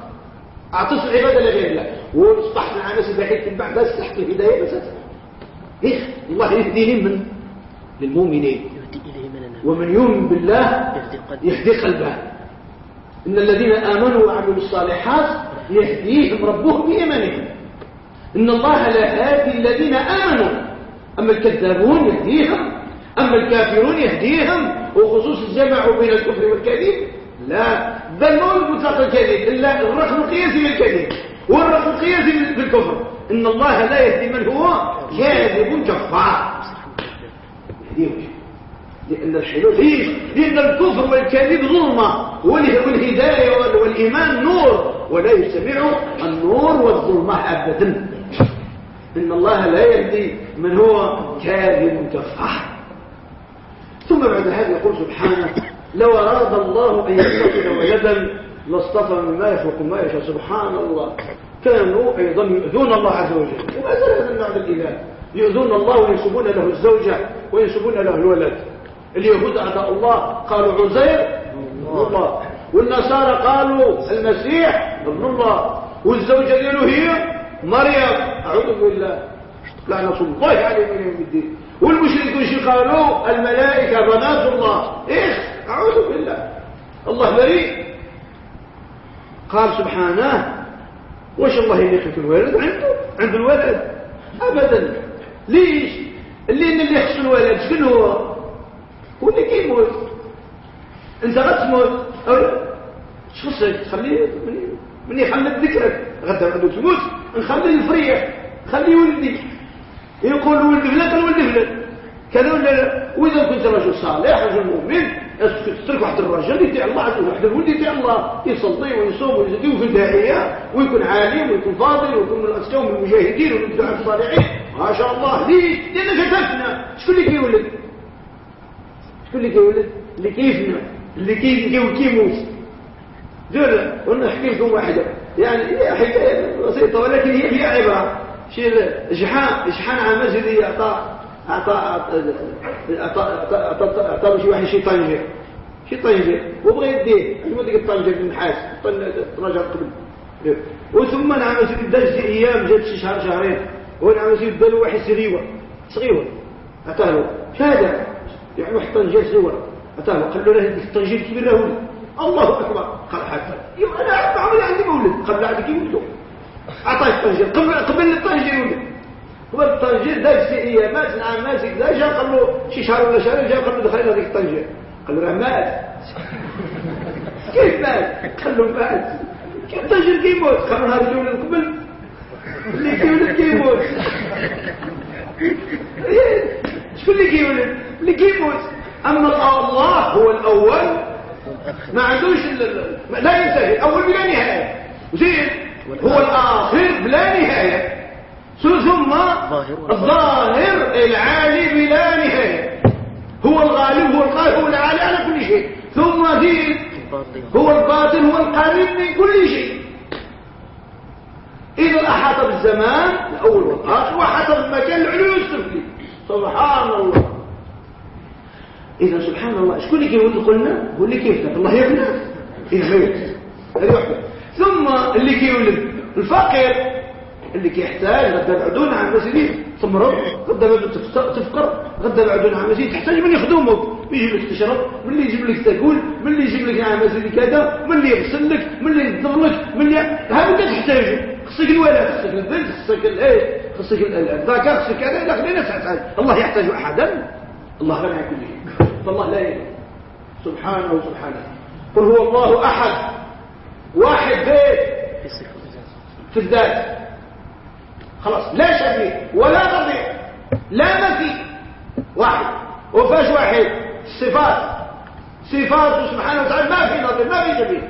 اعطيت العبادة لغير الله. واصبحت مع ناس بعيد بعد بس تحت الهداية بس إيه الله يهديني من؟ للمؤمنين. ومن يؤمن بالله يهدي قلبه. إن الذين آمنوا وعملوا الصالحات يهديهم ربهم بإيمانهم. إن الله لا هادي الذين آمنوا. أما الكذابون يهديهم. أما الكافرون يهديهم. وخصوص الجمع بين الكفر والكذب. لا. بل مو مطلق الكذب الرقم القياسي للكذب. والرقم القياسي بالكفر. إن الله لا يهدي من هو كاذب كفار. لأن الحلول ليش؟ لأن الكفر والكذب ظلمة. والهداية والإيمان نور. ولا يجتمع النور والظلمة أبدا. إن الله لا يهدي من هو كاذب كفار. ثم بعد هذا يقول سبحانه لو أراد الله أن يتخذ ولدا لاصطفى مما يخلق ما يشاء. سبحان الله كانوا أيضا يؤذون الله عز وجل. وما زال هذا النوع الإله يؤذون الله وينسبون له الزوجة وينسبون له الولد. اليهود أعداء الله قالوا عزير الله. والنصارى قالوا المسيح ابن الله. والزوجة دياله هي مريم. أعوذ بالله. لعنة الله عليه من يوم الدين. والمشركون شي قالوا؟ الملائكة بنات الله. إيش؟ أعوذ بالله. الله بريء. قال سبحانه وش الله يليق الولد عنده؟ عند الولد. أبدا. ليش؟ لأن اللي يخص الولد شنو هو؟ هو اللي كيموت أنت غتموت أو شخصك تخليه من يخلد ذكرك. غدا عنده تموت. نخلي الفريح خليه ولدي يقول ولد فلان ولد فلان. كذا ولا وإذا كنت رجل صالح رجل مؤمن تترك واحد الرجل يطيع الله عز وجل الولد يطيع الله يصلي ويصوم ويزكي وفي الداعية ويكون عالم ويكون فاضل ويكون من الاسكى ومن المجاهدين ومن الدعاة الصالحين. ما شاء الله. ليه؟ لأن شتتنا. شكون اللي كيولد؟ شكون اللي كيولد؟ اللي كيفنا. اللي كيف كيموت دول وأنا احكي لكم واحدة. يعني هي حكاية بسيطة ولكن هي هي عبره شيء جحان جحان على المسجد يعطى اعطى اعطى شي واحد شي طنجة. شي طنجة. وبغى يديه. شنو ديك الطنجة بالنحاس طنجه قبل. وثم نعم سيدي داز أيام جات شي شهر شهرين. ونعم سيدي دالو واحد سريوة. صغيرة. عطاه له هذا يعني واحد طنجير صغيرة. عطاه له قال له له الطنجير الكبير له الله أكبر. قال حتى. يبقى أنا عمري عندي مولد قبل عندك يولدوا عطاه الطنجير قبل قبل الطنجير يولد قبل الطنجير داز سي ايامات نعم ماسك ذا جا قال له شي شهر ولا شهرين جا قال له دخلنا هذيك الطنجير قال له راه مات. كيف مات؟ قال له مات. كيف الطنجير كيموت؟ قال له هذا اليوم قبل. اللي كيولد كيموت. شكون اللي كيولد؟ اللي كيموت. أما الله هو الأول. ما عندوش لا ينتهي. أول بلا نهاية. زين. هو الآخر بلا نهاية. ثم الظاهر. العالي بلا نهاية. هو الغالب هو القاهر هو العالي على كل شيء. ثم دين هو الباطن هو القريب من كل شيء. إذا أحاط بالزمان الأول والآخر وأحاط بالمكان العلوي السفلي سبحان الله. إذا سبحان الله شكون اللي كيولد قلنا هو اللي كيفتح الله يبنى يولد هذه واحدة ثم اللي كيولد. الفقير. اللي كيحتاج غدا بعدون عن مسيرين تمرض غدا تفقر غدا بعدون عن مسيرين تحتاج من يخدمك يجيب لك تشرب من اللي يجيب لك تاكل من اللي يجيب لك عن مسيرين كذا من اللي يغسل لك من اللي ينظم لك من اللي هذا تحتاج خصك الولد خصك البنت خصك الايه خصك الذكر خصك كذا إلى آخره تحتاج. الله يحتاج أحدا؟ الله عن كل شيء فالله لا يلي. سبحانه وسبحانه. قل هو الله أحد. واحد بيت. في الذات. خلاص. لا شبيه ولا نظير لا مثي واحد. وفاش واحد. صفات. سبحانه وتعالى. ما في نظير ما في شبيه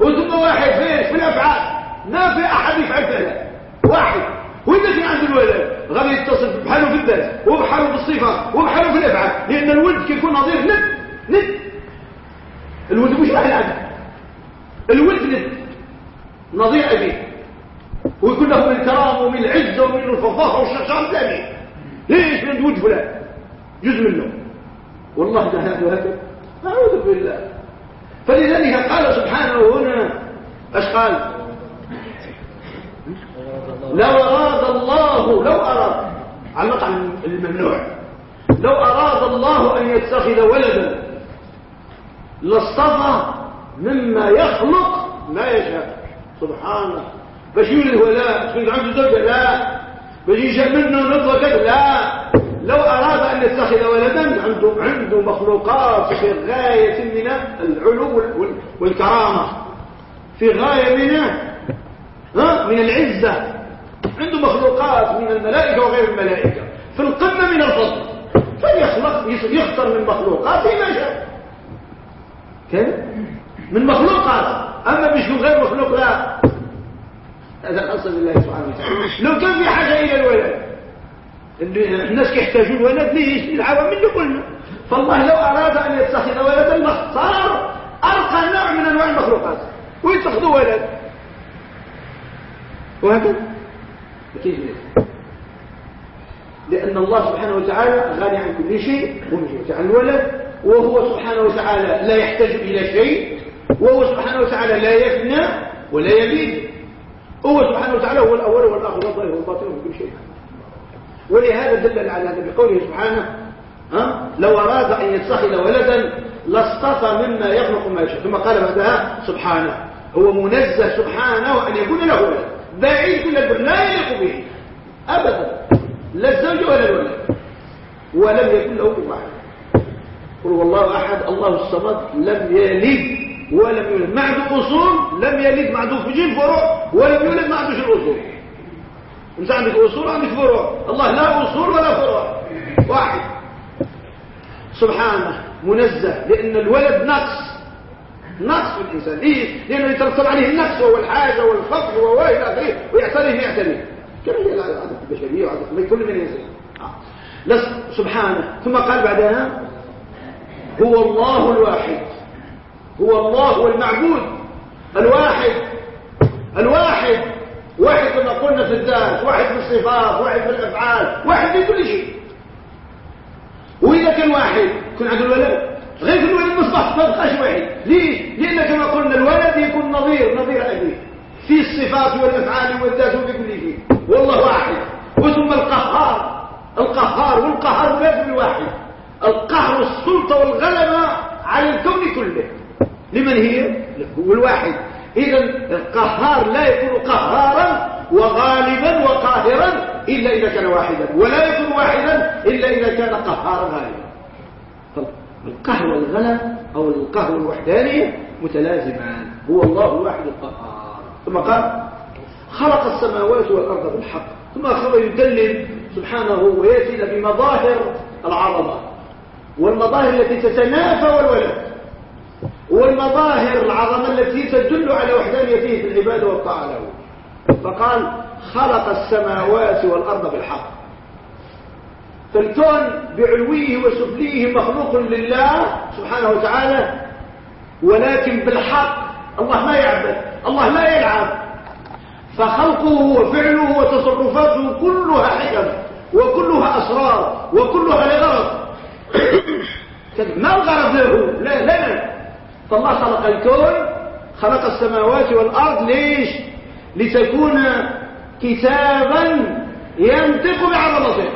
وثم واحد فين في الأفعال. ما في أحد يفعل فعلا واحد. وإذا كان عنده الولد غادي يتصل بحاله في الذات وبحاله في الصفات وبحاله في الأفعال. لأن الولد كيكون نظير ند ند الولد مش واحد عدد الولد ند نظير ابيه ويكون له من الكرامه ومن العزه ومن الفخر والشرشار ثاني ليش؟ من ولد فلان جزء منه. والله ده هذا هذا أعوذ بالله. فلذلك قال سبحانه هنا إيش قال لو أراد الله لو أراد على المطعم الممنوع. لو أراد الله أن يتخذ ولدا لاصطفى مما يخلق ما يشاء. سبحانه. باش يولد ولا تكون عنده زوجة لا. باش يجي منه نطوة كذا لا. لو أراد أن يتخذ ولدا عنده عنده مخلوقات في غاية من العلو والكرامة. في غاية من ها؟ من العزة. عنده مخلوقات من الملائكة وغير الملائكة. في القمة من الفضل. فيخلق يختار من مخلوقاته ما شاء. كيف؟ من مخلوقات. أما مش من غير مخلوق لا. هذا خاص بالله سبحانه وتعالى. لو كان في حاجة إلى الولد الناس يحتاجون ولد ليش العوام اللي قلنا. فالله لو أراد أن يتخذ ولدا لاختار أرقى نوع من أنواع المخلوقات ويتخذوا ولد. وهكذا. كيف لأن الله سبحانه وتعالى غني عن كل شيء ومن عن الولد وهو سبحانه وتعالى لا يحتاج إلى شيء وهو سبحانه وتعالى لا يفنى ولا يبيد هو سبحانه وتعالى هو الأول والآخر والظاهر والباطن وكل شيء. ولهذا دل على هذا بقوله سبحانه ها؟ لو أراد أن يتخذ ولدا لاصطفى مما يخلق ما يشاء. ثم قال بعدها سبحانه. هو منزه سبحانه أن يكون له ولد. بعيد كل لا يليق به. أبدا. لا الزوج ولا الولد. ولم يكن له كفوا قل والله أحد الله الصمد لم يلد. ولم يولد. ما عنده أصول لم يلد ما عنده فجين فروع ولم يولد ما عندوش الأصول. انت عندك أصول عندك فروع. الله لا أصول ولا فروع. واحد. سبحانه منزه لأن الولد نقص. نقص في الإنسان. ليه؟ لأنه يترتب عليه النقص وهو الحاجة والفقر وهو إلى آخره ويعتريه يعتريه كما هي العادة البشرية وعادة كل من ينزل آه. سبحانه. ثم قال بعدها هو الله الواحد. هو الله المعبود الواحد الواحد واحد كما قلنا في الذات واحد في الصفات واحد في الأفعال واحد في كل شيء. وإذا كان واحد يكون عنده الولد. غير في الولد مصباح ما واحد. ليه؟ لأن كما قلنا الولد يكون نظير نظير ابيه في الصفات والأفعال والذات وفي كل شيء. والله واحد. وثم القهار. القهار والقهار لازم الواحد. القهر والسلطه والغلبة على الكون كله. لمن هي؟ هو الواحد. اذا القهار لا يكون قهارا وغالبا وقاهرا إلا إذا كان واحدا ولا يكون واحدا إلا إذا كان قهارا غالبا. القهر والغلب أو القهر والوحدانيه متلازمان. هو الله الواحد القهار. ثم قال خلق السماوات والأرض بالحق. ثم اخذ يدلل سبحانه ويأتي بمظاهر العظمة. والمظاهر التي تتنافى والولد. والمظاهر العظمة التي تدل على وحدانيته في العبادة والطاعة له فقال خلق السماوات والأرض بالحق. فالكون بعلويه وسفليه مخلوق لله سبحانه وتعالى ولكن بالحق الله ما يعبد الله لا يلعب. فخلقه وفعله وتصرفاته كلها حكم وكلها أسرار وكلها لغرض. ما الغرض له؟ لا لا. فالله خلق الكون خلق السماوات والأرض ليش؟ لتكون كتابا ينطق بعظمته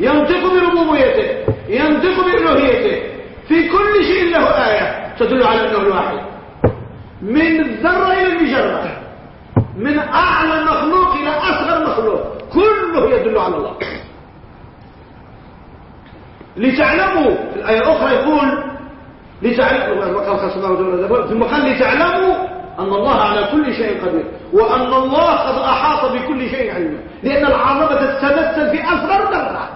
ينطق بربوبيته ينطق بإلوهيته في كل شيء له آية تدل على أنه الواحد. من الذرة إلى المجرة. من أعلى مخلوق إلى أصغر مخلوق. كله يدل على الله. لتعلموا الآية الأخرى يقول لتعلموا ثم قال لتعلموا أن الله على كل شيء قدير وأن الله قد أحاط بكل شيء علما. لأن العظمة تتمثل في أصغر ذرة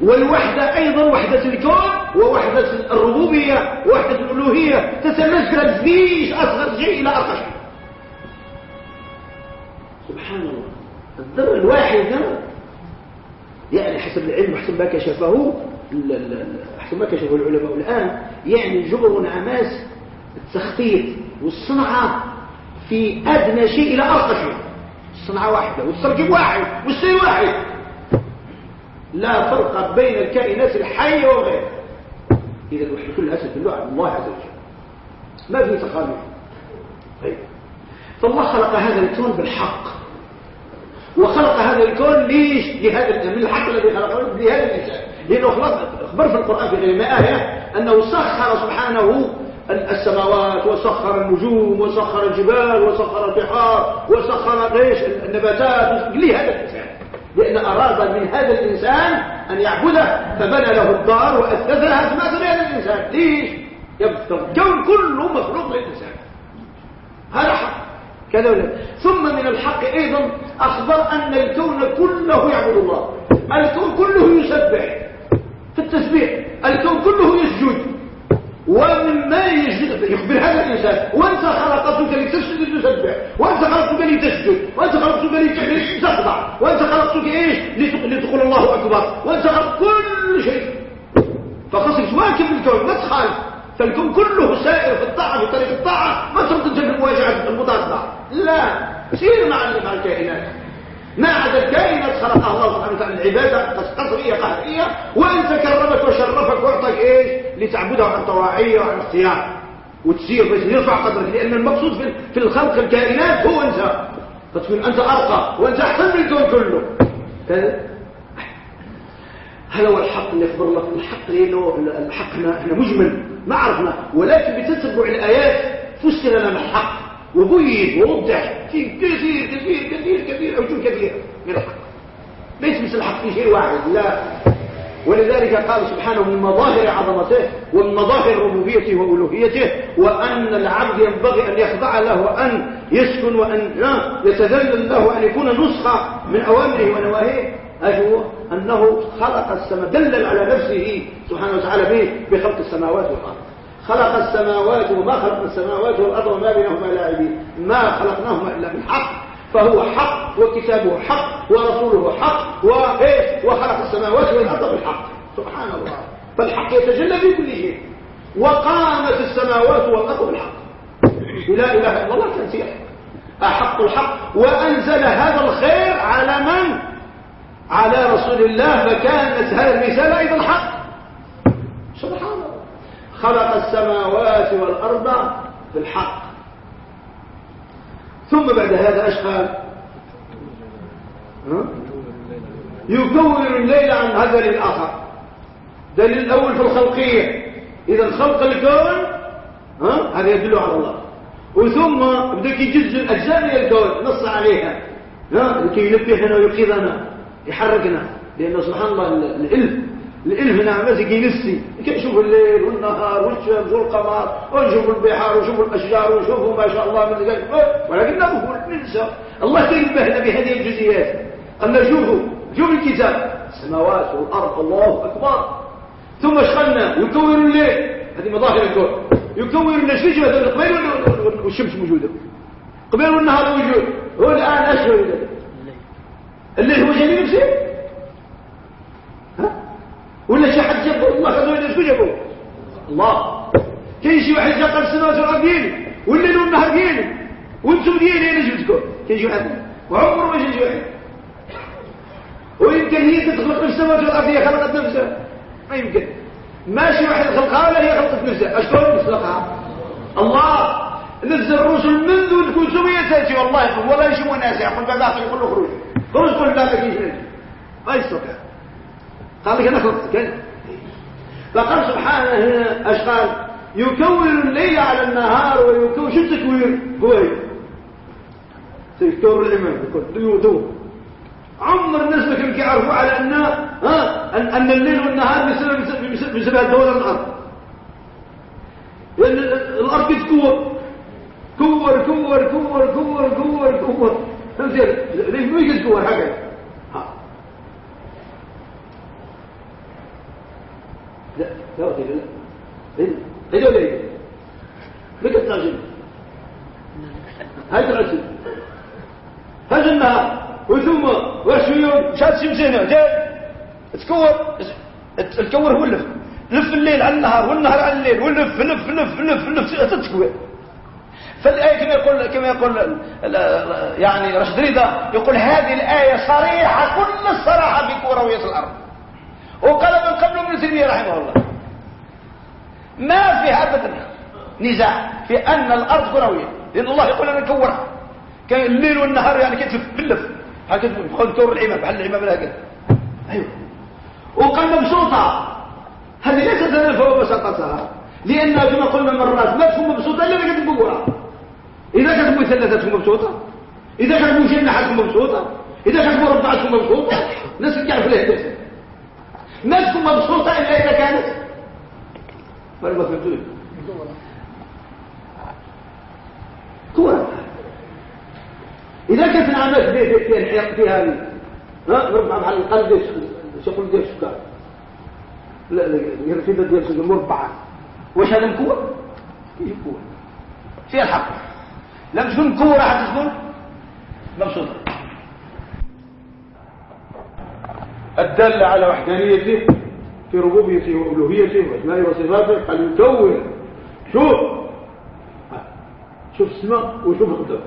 والوحدة أيضا وحدة الكون ووحدة الربوبية ووحدة الألوهية تتمثل في أصغر شيء إلى أرقى شيء. سبحان الله الذرة الواحدة يعني حسب العلم وحسب ما كشفه ما كشفه العلماء الآن يعني جبر ونعماس التخطيط والصنعة في أدنى شيء إلى أرقى شيء. الصنعة واحدة والتركيب واحد والسير واحد. لا فرق بين الكائنات الحية وغيرها إذا الوحدة كلها تدل على الله عز وجل. ما في تخالف طيب. فالله خلق هذا الكون بالحق. وخلق هذا الكون ليش؟ لهذا من الحق الذي خلقه لهذا الإنسان. لأنه أخبر في القرآن في ما آية أنه سخر سبحانه السماوات وسخر النجوم وسخر الجبال وسخر البحار وسخر إيش؟ النباتات. لهذا الإنسان؟ لأن أراد من هذا الإنسان أن يعبده فبنى له الدار وأسسها ثم هذا الإنسان. ليش؟ الكون كله مخلوق للإنسان. هذا حق. كذا ولا ثم من الحق أيضا أخبر أن الكون كله يعبد الله. الكون كله يسبح. في التسبيح. الكون كله يسجد. ومما يجد يخبر هذا الإنسان. وأنت خلقتك لتسجد لتسبح. وأنت خلقتك لتسجد. وأنت خلقتك لتخضع. وأنت خلقتك إيش؟ لتقول الله أكبر. وأنت خلقت كل شيء. فخصك تواكب الكون. ما تخالف. فالكون كله سائر في الطاعة في طريق الطاعة. ما ترد في المواجهة المضادة. لا. سير مع الكائنات. ما عدا الكائنات خلقها الله سبحانه وتعالى العبادة قصرية قهرية. وإن تكرمك وشرفك وأعطاك إيش؟ لتعبده عن طواعية وعن اختيار. وتسير بس يرفع قدرك لأن المقصود في, الخلق الكائنات هو أنت. فتكون أنت أرقى وأنت أحسن من الكون كله. هذا هو الحق اللي يخبر الله الحق لأنه الحق إحنا مجمل ما عرفنا. ولكن بتتبع الآيات فسر لنا الحق. وبين ووضح في كثير كثير كثير كثير أوجه كثيرة من الحق ليس مثل الحق في شيء واحد. لا. ولذلك قال سبحانه من مظاهر عظمته ومن مظاهر ربوبيته وألوهيته وأن العبد ينبغي أن يخضع له وأن يسكن وأن يتذلل له وأن يكون نسخة من أوامره ونواهيه. أجو أنه خلق السماء دلل على نفسه سبحانه وتعالى به بخلق السماوات والأرض. خلق السماوات وما خلق السماوات والأرض وما بينهما لاعبين. ما خلقناهما إلا بالحق فهو حق وكتابه حق ورسوله حق وإيه وخلق السماوات والأرض بالحق. سبحان الله. فالحق يتجلى في كل شيء. وقامت السماوات والأرض بالحق. لا إله إلا الله تنسيح. أحق الحق. وأنزل هذا الخير على من؟ على رسول الله فكانت هذه الرسالة أيضا حق. سبحان الله. خلق السماوات والأرض بالحق. ثم بعد هذا إيش قال؟ يكور الليل عن هذا الآخر دليل الأول في الخلقية. إذا خلق الكون ها؟ هذا يدل على الله. وثم بدا كيجز الأجزاء من الكون نص عليها. ها؟ لكي ينبهنا ويقظنا يحركنا لأنه سبحان الله الإلف. الإلف هنا كينسي كيشوف الليل والنهار والشمس والقمر ونشوف البحار ونشوف الأشجار ونشوفوا ما شاء الله من ولكن نقول ننسى الله كينبهنا بهذه الجزئيات قال شوفوا شوف الكتاب. السماوات والأرض الله أكبر. ثم اشغلنا يكور الليل. هذه مظاهر الكون. يكور النشيج مثلا قبل والشمس موجودة؟ قبل والنهار موجود. هو الآن أشهر الليل هو جانب نفسه ولا شي حد جابه الله خذوا شو جابه الله. كاين شي واحد جاب السماوات والأرض ديالي والليل والنهار ديالي وأنتم ديالي أنا جبتكم كاين شي واحد. وعمره ما جا شي واحد. ويمكن هي تخلق السماوات والارض هي خلقت نفسها. ما يمكن. ماشي واحد خلقها ولا هي خلقت نفسها. اشكون خلقها؟ الله. نزل الرسل منذ الكتب يتاتي والله ولا يشم الناس يقول بابا يقول له خروج. خروج قول بابا كيف ما يستطيع. قال لك أنا خلقت كان فقال سبحانه هنا اش قال يكون الليل على النهار ويكون شو التكوير هو تكور الامام يقول دو عمر الناس ما كانوا كيعرفوا على ان, أن الليل والنهار بسبب بسبب, دوران الأرض لأن الأرض تكور كور كور كور كور كور كور. فهمت ليش مو يكور حاجة ها لا لا لا لا لا لا لا لك التعجب هاي ترسل هذا النهار وثم وشوية شاد سمسينة جاء تكور الكور هو اللف لف الليل على النهار والنهار على الليل ولف لف لف لف لف تتكوير فالآية كما يقول كما يقول يعني رشد رضا يقول هذه الآية صريحة كل الصراحة في كروية الأرض وقال من قبل ابن تيمية رحمه الله. ما في أبدا نزاع في أن الأرض كروية. لأن الله يقول أنا كورها كان الليل والنهار يعني كتف باللف. هكذا كور العمام. بحال العمام هكذا أيوه. وقال مبسوطة. هذه ليست تنافى بساطتها لانها كما قلنا مرات ما تكون مبسوطة إلا كانت مقوره إذا كانت مثلثه تكون مبسوطة. إذا كانت مجنحه تكون مبسوطة. إذا كانت مربعه تكون مبسوطة. الناس تعرف ليه؟ نفسكم مبسوطة إلا إذا كانت؟ ولا فهمتوني كورة. إذا كانت العمل فيها فيها فيها مربع على القلب يقول ديال السكر لا لا يرتبة ديال السكر مربعة واش هذا الكورة؟ كيف كورة؟ فيها الحق. لم تكون كورة حتى تكون مبسوطة. الدل على وحدانيته في ربوبيته وألوهيته وأسمائه وصفاته قال يكون شوف. شوف السماء وشوف القدر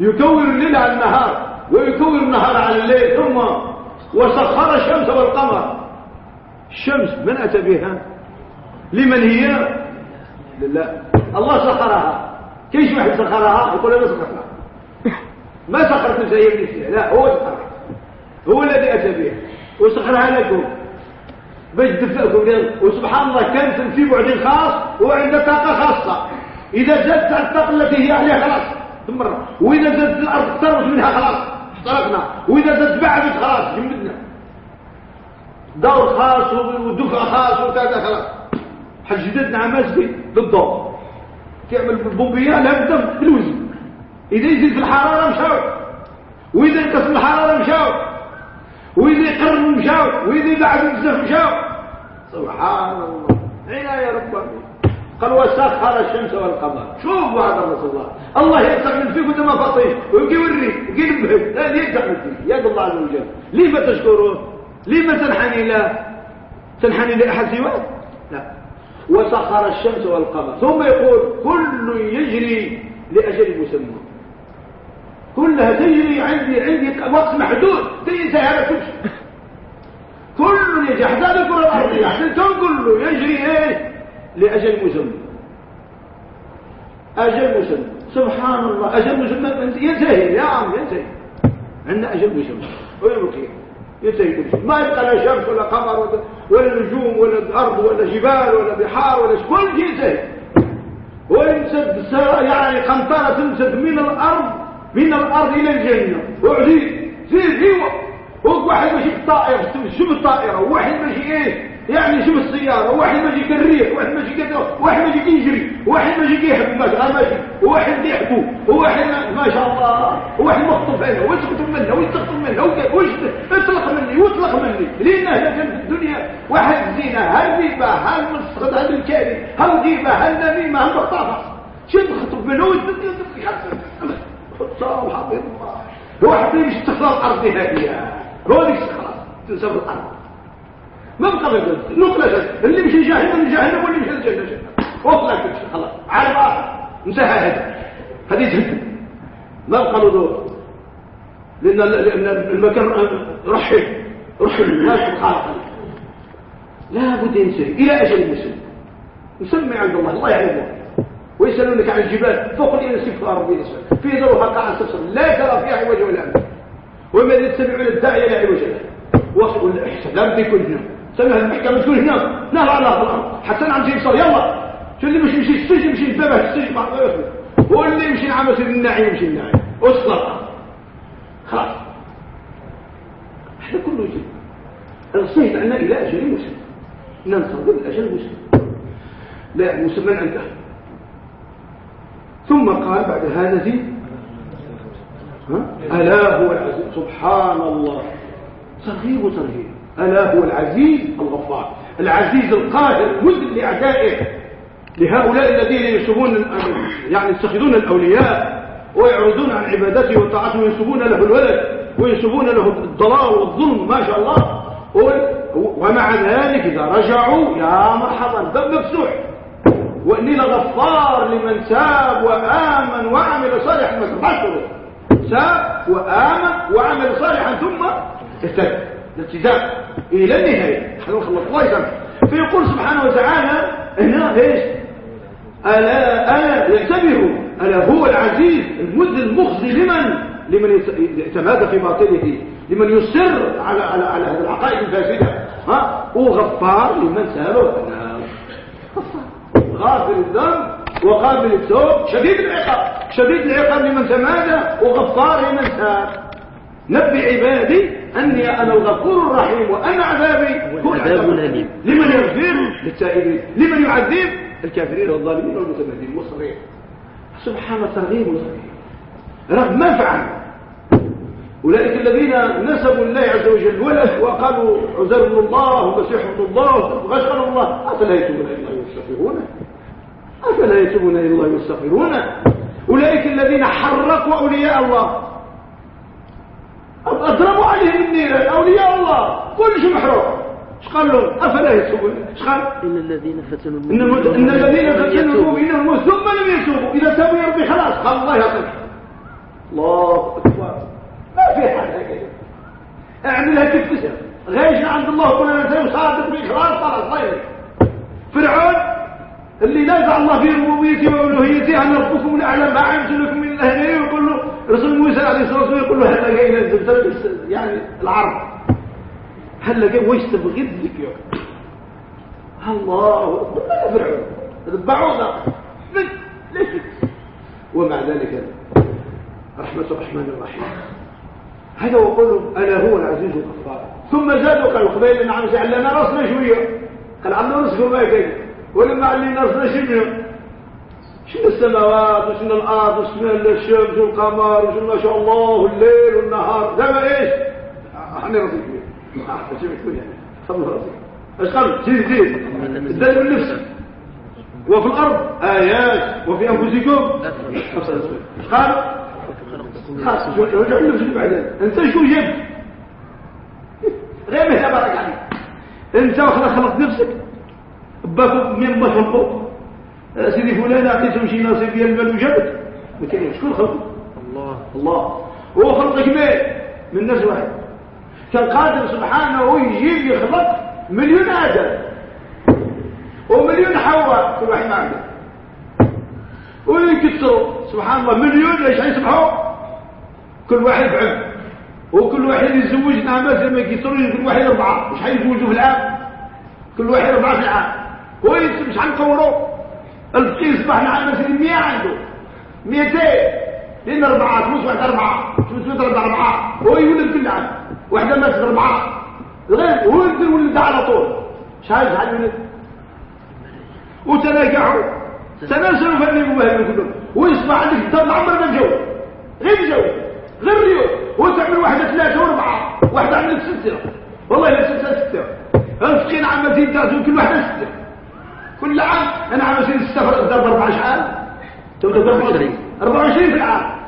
يكور الليل على النهار ويكور النهار على الليل ثم وسخر الشمس والقمر. الشمس من أتى بها؟ لمن هي؟ لله. الله سخرها. كيف واحد سخرها؟ يقول أنا سخرها ما سخرت ابن لا هو سخرها. هو الذي أتى بها. وسخرها لكم باش تدفئكم وسبحان الله كانت في بعد خاص وعند طاقة خاصة. إذا زادت الطاقة التي هي عليها خلاص ثم وإذا زادت الأرض اقتربت منها خلاص احترقنا. وإذا زادت بعدت خلاص جمدنا. دور خاص ودفع خاص وكذا خلاص. حجدتنا عماسكي بالضوء تعمل بالبومبية لها بدم بالوزن. إذا يزيد في الحرارة مشاو. وإذا في الحرارة مشاو. وإذا يقرب مشاو وإذا يبعد بزاف مشاو. سبحان الله. عنايه ربنا قال وسخر الشمس والقمر. شوف بعد رسول الله. الله يستعمل فيك وانت ما فاطيه ويجي يوريك ينبهك لا يستعمل فيك يد الله عز وجل. لما تشكره؟ لما تنحني له؟ تنحني لأحد سواه؟ لا. وسخر الشمس والقمر. ثم يقول كل يجري لأجل مسمى. كلها تجري عندي عندي وقت محدود هذا كل شيء كل يجري حتى الكره الارضيه حتى كله. يجري إيه؟ لأجل مسمى. أجل مسمى. سبحان الله. أجل مسمى. ينتهي. يا عم ينتهي. عندنا أجل مسمى. وين القيامة ينتهي كل شيء ما يبقى لا شمس ولا قمر ولا نجوم ولا أرض ولا جبال ولا بحار ولا كل شيء ينتهي. ويمسد يعني قنطرة تمسد من الأرض من الأرض إلى الجنة. وعديد زيد أيوه واحد ماشي بالطائرة شوف الطائرة. وواحد ماشي إيه؟ يعني شوف السيارة. واحد ماشي كالريح واحد ماشي كذا. واحد ماشي كيجري واحد ماشي كيحب ماشي غير ماشي. وواحد كيحبو وواحد ما شاء الله. وواحد مخطف هنا ويسقط منها ويسقط منها اطلق مني واطلق مني. لأن أهل في الدنيا واحد زينة. هل ريبة هل مسخط هل الكاري هل جيبة هل نميمة؟ هل مخطفة شد خطب منه؟ ويسقط حبيب الله. هو حبيب استخلاص الأرض هذه هو ديك استخلاص تنسى الأرض. ما بقى بجد نقلة اللي مش جاهل جهنم واللي مش الجنة جنة وصلت خلاص بعض انتهى هذا. هذه جنة ما بقى له دور. لأن, لأن المكان رحب رحب الناس الخالق لا بد ينسى إلى أجل المسلم. يسمي عند الله. الله يعلمه. ويسألونك عن الجبال. فوق الإنس في ربي يسأل. في ذروها قاعا سفسر لا ترى فيها عوج ولا أمن ومن يتبعون الداعي لا عوج له. وصل الإحسان لم تكن هنا سمعها المحكمة تقول هنا نهر على الأرض. حتى نعم جيب صار يلا. شو اللي مش يمشي السجن يمشي البابة السجن بعض هو اللي يمشي سيد الناعي يمشي الناعي. أصلا خلاص. إحنا كله يجب الصيد عنا إلى أجل مسلم. ننتظر أجل مسلم. لا مسلم عنده ثم قال بعد هذا زيد ألا هو العزيز؟ سبحان الله. ترغيب وترهيب ألا هو العزيز الغفار. العزيز القاهر مذل لأعدائه. لهؤلاء الذين ينسبون يعني يتخذون الأولياء ويعرضون عن عبادته وطاعته وينسبون له الولد وينسبون له الضلال والظلم ما شاء الله. ومع ذلك إذا رجعوا يا مرحبا الباب مفتوح. وإني لغفار لمن تاب وآمن وعمل صالحا. ما تبعثره تاب وآمن وعمل صالحا ثم اهتدى الالتزام إلى النهاية. خلونا نخلص الله يسامح فيقول سبحانه وتعالى هنا إيش؟ الا ألا ينتبهوا ألا هو العزيز المذل المخزي. لمن؟ لمن يتمادى في باطله. لمن يصر على على على هذه العقائد الفاسدة. ها؟ وغفار لمن ساله غافر الذنب وقابل التوب شديد العقاب. شديد العقاب لمن تمادى وغفار لمن ساب نبي عبادي أني أنا الغفور الرحيم وأن عذابي. هو العذاب الأليم. لمن يغفر؟ للتائبين لمن يعذب؟ الكافرين والظالمين والمتمردين والصغير سبحان الترغيب والصغير رغم ما فعل أولئك الذين نسبوا الله عز وجل ولد وقالوا عزير بن الله ومسيح الله وغشر الله. أفلا يتوبون إلى الله ويستغفرونه أفلا يتوبون إلى الله ويستغفرونه أولئك الذين حرقوا أولياء الله. أضربوا عليهم النيران أولياء الله. كل شيء محروق قال لهم؟ أفلا يتوبون؟ قال؟ إن الذين فتنوا إن, إن الذين فتنوا المؤمنين ثم لم يتوبوا. إذا تابوا يا ربي خلاص. قال الله يعطيك. الله أكبر. ما في حاجة كده اعملها كيف تسال غيش عند الله كل انسان صادق بإخلاص. خلاص الله فرعون اللي نازع الله في ربوبيته والوهيته أن ربكم الاعلى ما علمت لكم من الاهليه ويقول له رسول موسى عليه الصلاة والسلام يقول له هل جاي ينزل يعني العرب. هل جاي ويش تبغي لك الله أكبر ما فرعون ذبحونا ليش؟ ومع ذلك رحمة الرحمن الرحيم. هذا وقوله أنا هو العزيز الغفار. ثم زادوا قالوا قبيل نعم لنا راسنا شوية. قال عمنا نصفه ما كيف؟ ولما علينا شنو شنو السماوات وشنو الأرض وشنو الشمس والقمر وشنو ما شاء الله الليل والنهار. زي إيش؟ إحنا الله رضيك إيش قال؟ زيد زيد الدليل من نفسك وفي الأرض آيات. وفي أنفسكم. إيش قال خلاص رجع لنفسك بعدين؟ أنت شو جبت غير مهلا بارك عليك أنت خلقت نفسك؟ باكو من بشر سيدي فلان اعطيتهم شي نصيب ديال المال وجبت ما كاينش شكون خلق الله. الله. هو خلق كبير من نفس واحد. كان قادر سبحانه يجيب يخلق مليون آدم. ومليون حواء كل واحد ما عنده. ويكثروا سبحان الله مليون إيش يسبحوا؟ كل واحد بعد وكل واحد يتزوج نعم زي ما يكثروا كل واحد أربعة. مش حيتزوجوا في العام؟ كل واحد أربعة في العام. كويس مش حنكوروا الفقيه يصبح نعم مثلا 100 عنده. 200 لأن أربعة فلوس واحد أربعة. فلوس واحد أربعة هو يولد كل عام واحدة ماتت أربعة. غير ولد ولد على طول. شحال شحال ولد وتناكحوا تناسلوا فنيهم وهلوا كلهم. ويصبح عندك الدار ما جو. غير جو. غير اليوم. وتعمل واحدة ثلاثة وأربعة. واحدة عملت ستة. والله لا ستة ستة. الفقين عمتين تاعتهم كل واحدة ستة. كل عام أنا عمتين ستة في الدار بأربع شحال 24 24 في العام.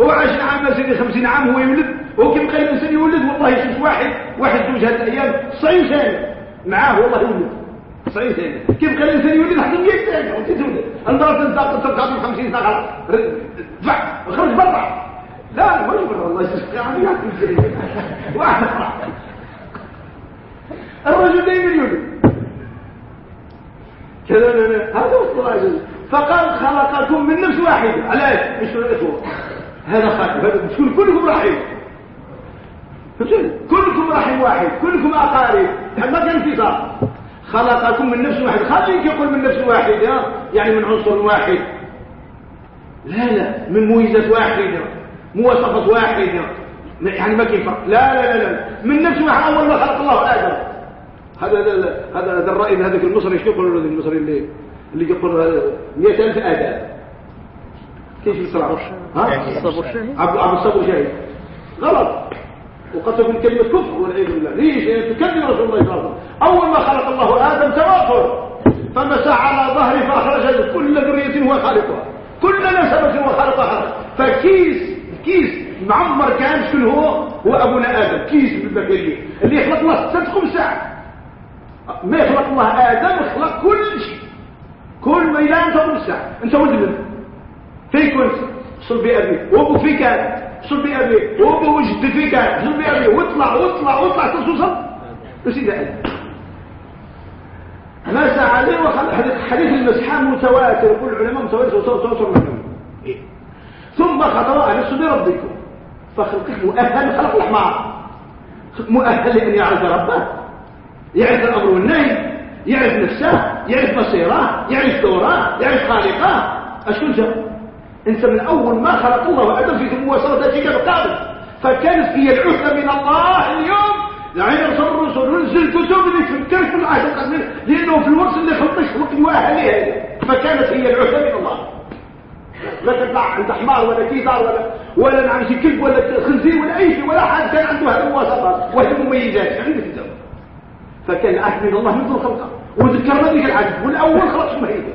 هو عاش عام سنة 50 عام هو يولد. هو كم قال الانسان يولد؟ والله يشوف واحد. واحد زوج هذه الأيام. 90 سنة معاه والله يولد. صحيح كيف قال الانسان يولد؟ حتى 100 سنة. وانت تولد المرأة تنتقل تبقى من 50 سنه خلاص دفع. خرج برا. لا ما برا الله يسلمك يعني واحد. الرجل دائما يولد كذا هذا هو الله فقال خلقكم من نفس واحدة علاش مش الاخوه هذا خالق هذا شكون كلكم رحيم. كلكم رحم واحد. كلكم أقارب. ما كان انفصال خلقكم من نفس واحد. خليك يقول من نفس واحدة يعني من عنصر واحد. لا لا. من مميزات واحدة. مواصفات واحدة. يعني ما كيف؟ لا لا لا لا. من نفس واحد. أول ما خلق الله آدم. هذا هذا هذا الرأي هذاك المصري إيش يقول المصري اللي اللي يقول 100000 آدم كيف يصرع؟ ها؟ عبد الصبر شاهد غلط. وقد تكون كلمة كفر والعياذ بالله. ليش؟ يعني تكذب رسول الله صلى الله عليه وسلم. أول ما خلق الله آدم توافر فمسح على ظهره فأخرج كل ذرية هو خالقها. كل نسبة هو خالقها. فكيس كيس. معمر كان شنو هو؟ هو أبونا آدم. كيس بالبكرية اللي يخلق الله ست خمسة ما يخلق الله آدم يخلق كل شيء. كل ما إلى أنت خمسة أنت ولد منه فيك وانت. صل بأبيك وابوك فيك صل بأبيك وأبو وجد فيك صل بأبيك واطلع واطلع واطلع. بس إذا أدب ماذا عليه حديث المسحان متواتر. يقول العلماء متواتر. وتواتر منهم إيه؟ ثم خطوا على سبيل ربكم. فخلقك مؤهل خلق الحمار مؤهل لأن يعرف ربه. يعرف الأمر والنهي يعرف نفسه يعرف مصيره يعرف دوره يعرف خالقه. أشكون جاء أنت من اول ما خلق الله آدم في مواصله ذاتك القابل فكانت هي العهده من الله اليوم؟ يعني يرسل الرسل ونزل كتب اللي تفكر في العهد القديم؟ لأنه في الوقت اللي خلقش وقت يؤهل لها فكانت هي العهده من الله. لا تطلع انت حمار ولا كيدار ولا ولا نعم كلب ولا خنزير ولا أي شيء ولا حد كان عنده هذه المواصفات. وهي مميزات. يعني مثل فكان من الله منذ الخلقه وذكرنا ذيك العهد والأول خلق مهيده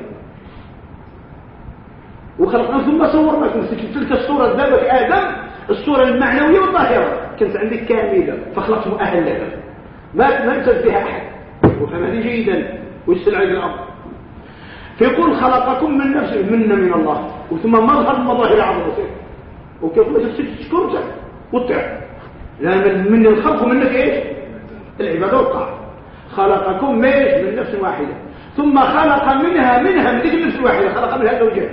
وخلقنا ثم صورناكم تلك الصورة ذابك آدم. الصورة المعنوية والظاهرة. كانت عندك كاملة. فخلقت مؤهل لها ما ما يمتد بها أحد. وفهم هذه جيدا. ويستلعب الأمر فيقول خلقكم من نفسه منا من الله. وثم مظهر المظاهر عظمته وكيف ما تشكر وطع لأن من الخلق منك إيش؟ العبادة والطاعة. خلقكم ميش من نفس واحدة. ثم خلق منها منها من ذلك النفس الواحدة خلق منها زوجها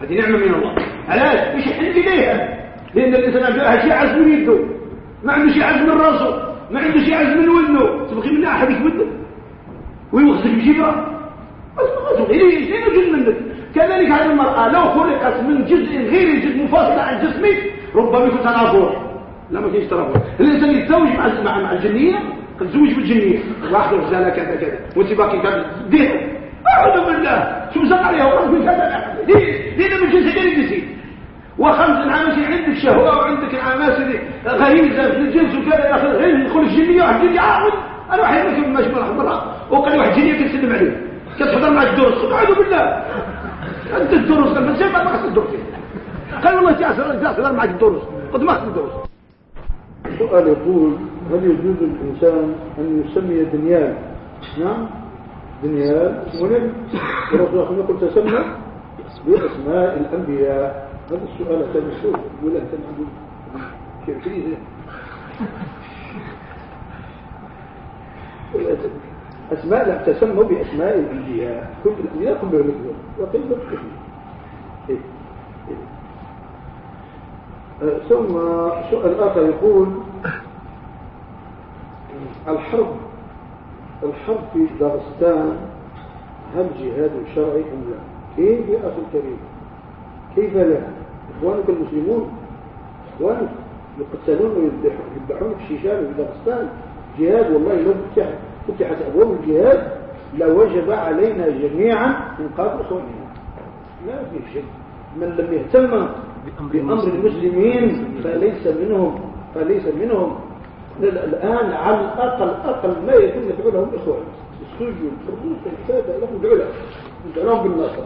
هذه نعمة من الله. علاش؟ مش يحن إليها. لأن الإنسان عنده شيء من يده. ما عنده شيء من راسه ما عنده شيء عز من ودنه تبغي منه أحد يكبده ويوخزك جزء منك كذلك هذه المرأة لو خلقت من جزء غير جزء مفاصل عن جسمك ربما يكون تنافر لا ما فيش تنافر الإنسان يتزوج مع الجنية قد تزوج بالجنية. واحدة غزالة كذا كذا. وانت باقي كذا ديه أعوذ بالله. شو زق عليها من كذا ليه ليه من جنس غير جنسي وخمس العماسي عندك شهوة وعندك العماسي غريزة في الجنس وكذا. يا أخي غير يدخل الجنية. واحد يجي عاود أنا واحد منكم ماشي مرة مرة. وقال واحد جنية كتسلم عليه. كتحضر معك الدرس أعوذ بالله. أنت الدرس لما تجيب ما خص الدرس قال والله تعسر معك الدرس قد ما خص الدرس سؤال يقول هل يجوز الإنسان أن يسمي دنياه نعم دنيا ونبي صلى الله تسمى بأسماء الأنبياء. هذا السؤال أتى بالسوء ولا معدود كيف أسماء لم تسموا بأسماء الأنبياء. كل الأنبياء كثير إيه. إيه. آه، ثم سؤال آخر يقول الحرب الحرب في داغستان هل جهاد شرعي أم لا؟ كيف يا أخي الكريم؟ كيف لا؟ إخوانك المسلمون إخوانك يقتلون ويذبحون في الشيشان في داغستان. جهاد والله لو فتحت أبواب الجهاد لوجب علينا جميعا إنقاذ إخواننا. لا في شيء من لم يهتم بأمر المسلمين. فليس منهم فليس منهم. الآن على الأقل أقل ما يكون ندعو لهم إخوان السجن الحروب الكتابة لهم ندعو لهم. ندعو لهم بالنصر.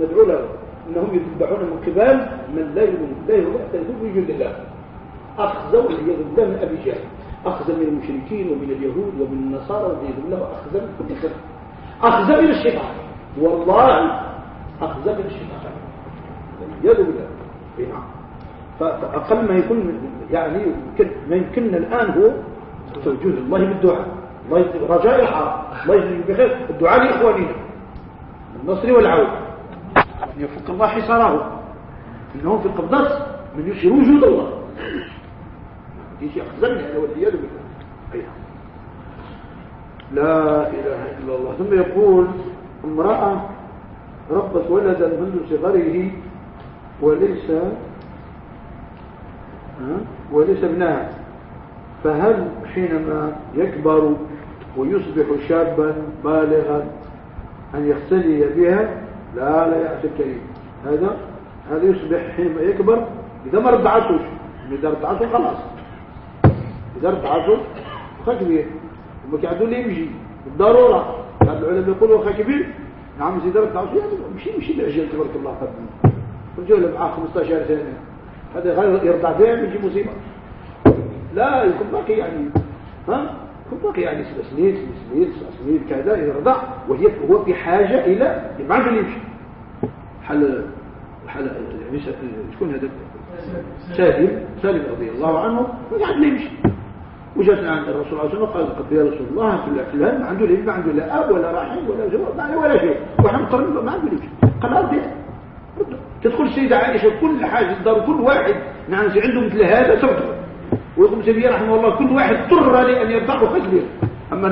ندعو لهم إنهم يتبعون من قبال من لا يؤمن بالله ولا يعترفون بوجود الله. أخذوا والعياذ بالله من أبي جهل. أخذ من المشركين ومن اليهود ومن النصارى والعياذ بالله. وأخذ من كل شيء أخذ من الشيطان والله أخذ من الشيطان والعياذ بالله نعم. فأقل ما يكون يعني ما يمكننا الآن هو توجيه. الله بالدعاء الله رجاء الحرب الله يجزي بخير. الدعاء لإخواننا. النصر والعون يفك الله حصاره. إنهم في القبضات من يشير وجود الله. يجي أخزنها. هذا والعياذ بالله. أي لا إله إلا الله. ثم يقول امرأة ربت ولدا منذ صغره وليس وليس ابنها. فهل حينما يكبر ويصبح شابا بالغا أن يختلي بها؟ لا لا يأتي الكريم هذا هذا يصبح حينما يكبر إذا ما رضعتوش إذا رضعته خلاص. إذا رضعته خكبير وما كعدوا لي يمشي. بالضرورة. العلماء يقولوا خكبير نعم إذا رضعته يعني مشي مشي الأجيال تبارك الله. قدم رجل معاه 15 سنة هذا غير يرضع فيها يجي مصيبة. لا يكون باقي يعني ها؟ يكون باقي يعني ست سنين ست سنين تسع سنين كذا يرضع وهي هو في حاجة إلى ما عنده يمشي. حل حل يعني شكون هذا سالم سالم رضي الله عنه وقعد يمشي. وجاء عند الرسول صلى الله عليه وسلم قال يا رسول الله فلان ما عنده لا ما عنده لا اب ولا رحم ولا زوج ولا شيء. وحنا ما عنده يمشي. قال أرضي. تدخل السيدة عائشة كل حاجة الدار كل واحد. نعم عنده مثل هذا سوف ويقوم سبيه رحمه الله كل واحد اضطر لأن يرضعه فكبير أما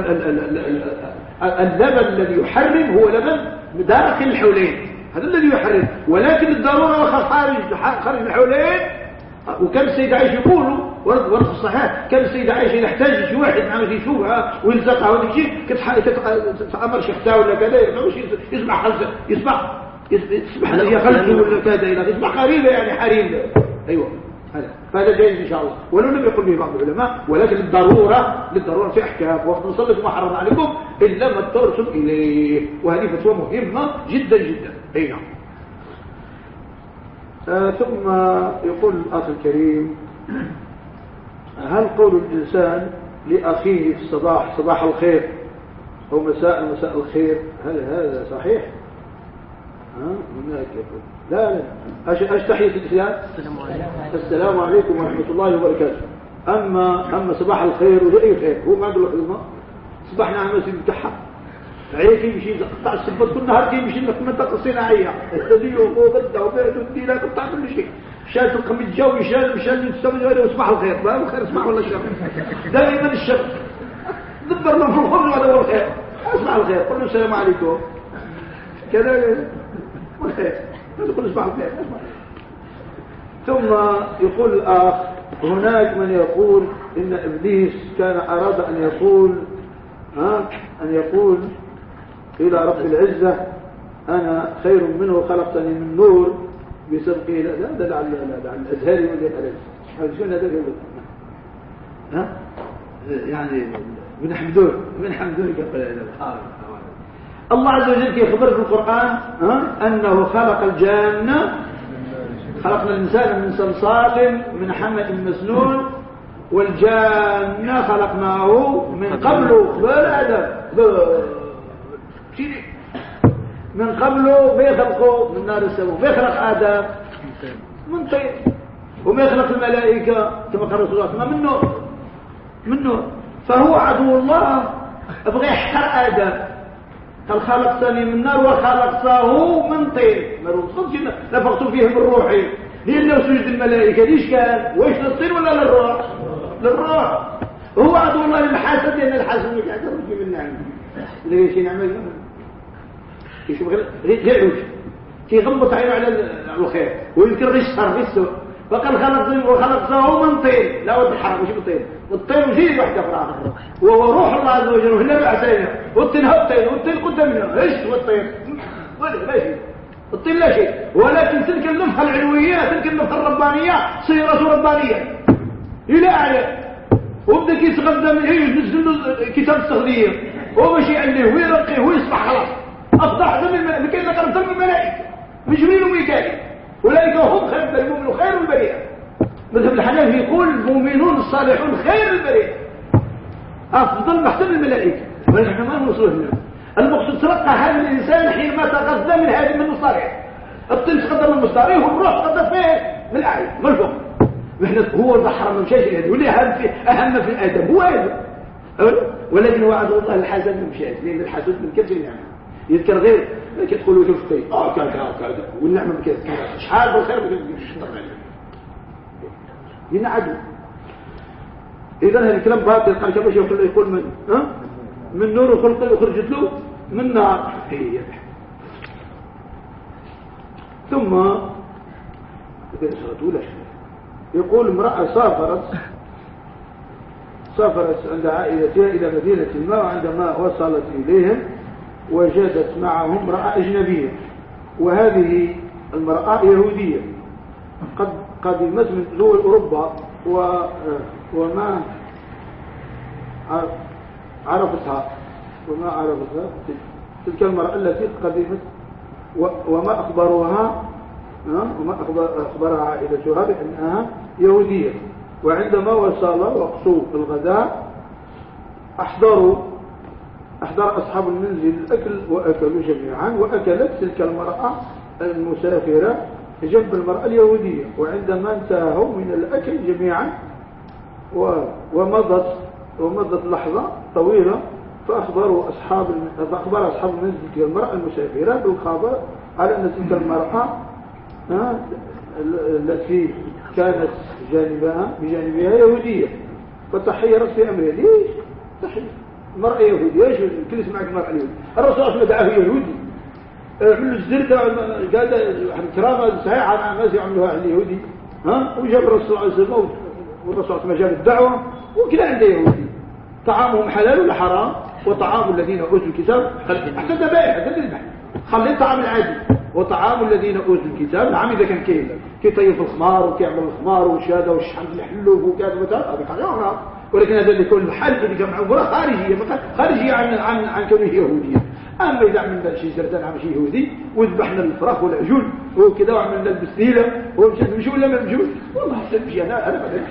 اللبن الذي يحرم هو لبن داخل الحولين. هذا الذي يحرم. ولكن الضرورة خارج خارج الحولين. وكان السيدة عائشة يقولوا ورد ورد الصحيح كان السيدة عائشة إذا احتاج شي واحد نعم يشوفها ويلزقها وهذا الشيء كتأمر شيختا ولا كذا يسمع خلصة يسمع يصبح هي خلفه ولا كذا إلى يصبح قريبه يعني حريم. أيوه. هذا. فهذا جائز إن شاء الله. ولو لم يقل به بعض العلماء ولكن للضروره للضرورة في إحكام وقت نصلي ما حرمنا عليكم إلا ما اضطرتم إليه. وهذه فتوى مهمة جدا جدا. أي نعم. آه ثم يقول الأخ الكريم هل قول الإنسان لأخيه في الصباح صباح الخير أو مساء مساء الخير هل هذا صحيح؟ لا لا. أش تحية الإسلام؟ السلام عليكم ورحمة الله وبركاته. أما أما صباح الخير ولا خير هو ما عنده الخدمة صباحنا على المسجد بتاعها. عيك يمشي قطع السبت كل نهار يمشي لك منطقة الصناعية الذي وغدا وبيت ودينا قطع كل شيء. شاد القميص الجوي شاد مشان يستمر غير صباح الخير. ما الخير اسمع ولا شر؟ دائما الشر. دبرنا في الخبر ولا هو الخير؟ اسمع الخير. قل له السلام عليكم. كذا يدخل اسمع الخير ثم يقول الآخ هناك من يقول إن إبليس كان أراد أن يقول ها أن يقول إلى رب العزة أنا خير منه خلقتني من نور بسبقه لا لا لا لا لا ولا هذا شو هذا ها؟ يعني من حمدون من حمدون قال الله عز وجل يخبر في القرآن؟ أنه خلق الجنة خلقنا الإنسان من صلصال من حمد مسنون والجنة خلقناه من قبل. بلا من قبله بيخلقه من نار السماء بيخلق آدم. من طيب وما يخلق الملائكة كما قال رسول الله منه منه فهو عدو الله أبغى يحقر آدم. قال خلقتني من نار وخلقته من طين؟ ما رصدش نفخت فيه من روحي. لأنه سجد الملائكة. ليش كان واش للطين ولا للروح؟ للروح. هو عدو الله للحاسد لأن الحاسد مش قاعد يرجي من نعمه اللي شي نعمه يشوف غير غير عوج كيغمض عينه على الخير. ويذكر الشر في السوء فقال خلق وخلقته من طين. لا ود الحرام مش بالطين الطين مزيد واحدة فراغ وهو روح الله عز وجل وهنا بعثينا. والطين الطين والطين قدامنا إيش هو الطين ولا لا شيء. الطين لا شيء. ولكن تلك النفخة العلوية تلك النفخة الربانية صيغة ربانية. إلى اعلى وبدا كيتغذى من هي ينزل له كتاب التغذيه وماشي عليه ويرقيه ويصبح خلاص. افضح من الملائكه كاين قرب من الملائكه جبريل وميكائيل. أولئك هم خير المؤمن خير البرية. مثل الحنف يقول المؤمنون الصالحون خير البرية. أفضل محسن الملائكة. ونحن ما نوصل هنا المقصود تلقى هذا الإنسان حينما تغذى من هذه من المصالح الطين تقدم من المصالح والروح تقدم فيه من الأعين من الفوق هو البحر ما مشاش يعني واللي أهم في أهم في الأدب. هو هذا. ولكن وعد الله الحسد ما مشاش لأن الحسد من كثر النعمه يذكر غير كيدخلوا في الطين آه كذا كذا. والنعمة ما كذا. شحال بالخير ما عليه هنا عدو إذا هذا الكلام باطل قال كما يقول يقول من ها؟ من نور خلق وخرجت له من نار. هي ثم يقول امرأة سافرت سافرت عند عائلتها إلى مدينة ما وعندما وصلت إليهم وجدت معهم امرأة أجنبية وهذه المرأة يهودية. قد قدمت من دول أوروبا و وما عرفتها وما عرفتها تلك المرأة التي قدمت وما أخبروها وما أخبرها عائلتها بأنها يهودية. وعندما وصل وقت الغداء أحضروا أحضر أصحاب المنزل الأكل وأكلوا جميعا وأكلت تلك المرأة المسافرة جنب المرأة اليهودية وعندما انتهوا من الأكل جميعا ومضت ومضت لحظة طويلة فأخبروا أصحاب فأخبر أصحاب المنزل المرأة المسافرة بالخبر على أن تلك المرأة التي كانت جانبها بجانبها يهودية. فتحيرت في أمرها. ليش؟ تحير. مرأة يهودية إيش كل اسمعك مرأة يهودية الرسول وسلم دعاه يهودي. من الزردة قال كرامة صحيحة ما يعملوها عند اليهودي. ها؟ وجاب الرسول صلى الله عليه وسلم؟ والرسول صلى الله عليه جاب الدعوة وكلا عنده يهودي طعامهم حلال ولا حرام؟ وطعام الذين أوتوا الكتاب حتى ذبائح حتى الذبح خلي الطعام العادي. وطعام الذين أوتوا الكتاب نعم إذا كان كيف كيطيف الخمار وكيعمل الخمار وشهاده والشحم الحلوف وكذا وكذا. هذه حاجة ولكن هذا اللي يكون الحل اللي جمع عمره خارجية خارجية عن عن عن كونه يهوديه اما إذا عملنا شي زردان عم شي يهودي وذبحنا الفراخ والعجول وكذا وعملنا البسيله ومشي ولا ما مشوش والله حتى نمشي أنا أنا بعدين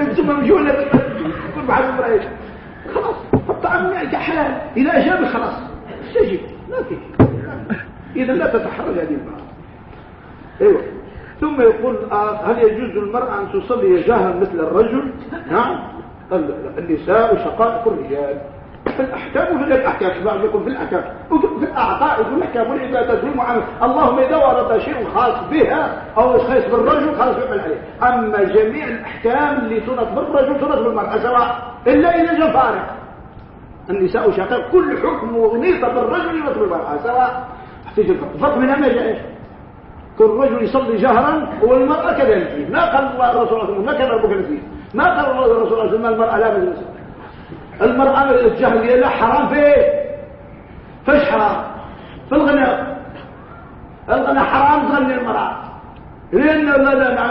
أنتم مشي ولا كل بعد المرايش خلاص الطعام حلال. إذا اجاب خلاص استجب. لا في إذا لا تتحرج هذه المرأة. أيوه. ثم يقول آه، هل يجوز للمرأة أن تصلي جهرا مثل الرجل؟ نعم. النساء شقائق الرجال. في الأحكام وفي الأحكام. بعض يقول في الأحكام. وفي الأعطاء وفي الأحكام والعبادات والمعاملة اللهم إذا ورد شيء خاص بها أو خاص بالرجل خاص بمن عليه أما جميع الأحكام اللي تنط بالرجل تنط بالمرأة. سواء إلا إذا جاء فارق. النساء شقائق كل حكم ونيطة بالرجل ينط بالمرأة. سواء فرق منها ما جاءش كل رجل يصلي جهرا والمرأة كذلك. ما قال الله الرسول ما كان ربك فيه. ما قال الله الرسول وسلم المرأة لا مجلس. المرأة الجهل لا حرام فيه فايش حرام؟ في الغناء الغناء حرام تغني المرأة. لأن لا نعم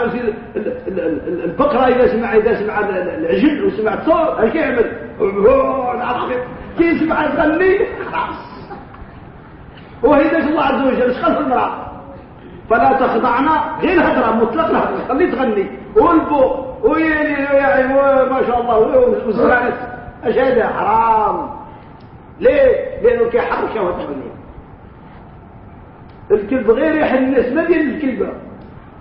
البقرة إذا سمع إذا سمع العجل وسمع الصوت إيش يعمل؟ كي يسمع تغني خلاص. وهي الله عز وجل خلف المرأة؟ فلا تخضعنا غير هدرة مطلق الهدرة خليه تغني. والبو. ويلي يعني ما شاء الله. وزرعت هذا حرام. ليه؟ لأنه كيحر شهوة تغني الكلب غير الناس ما ديال الكلبة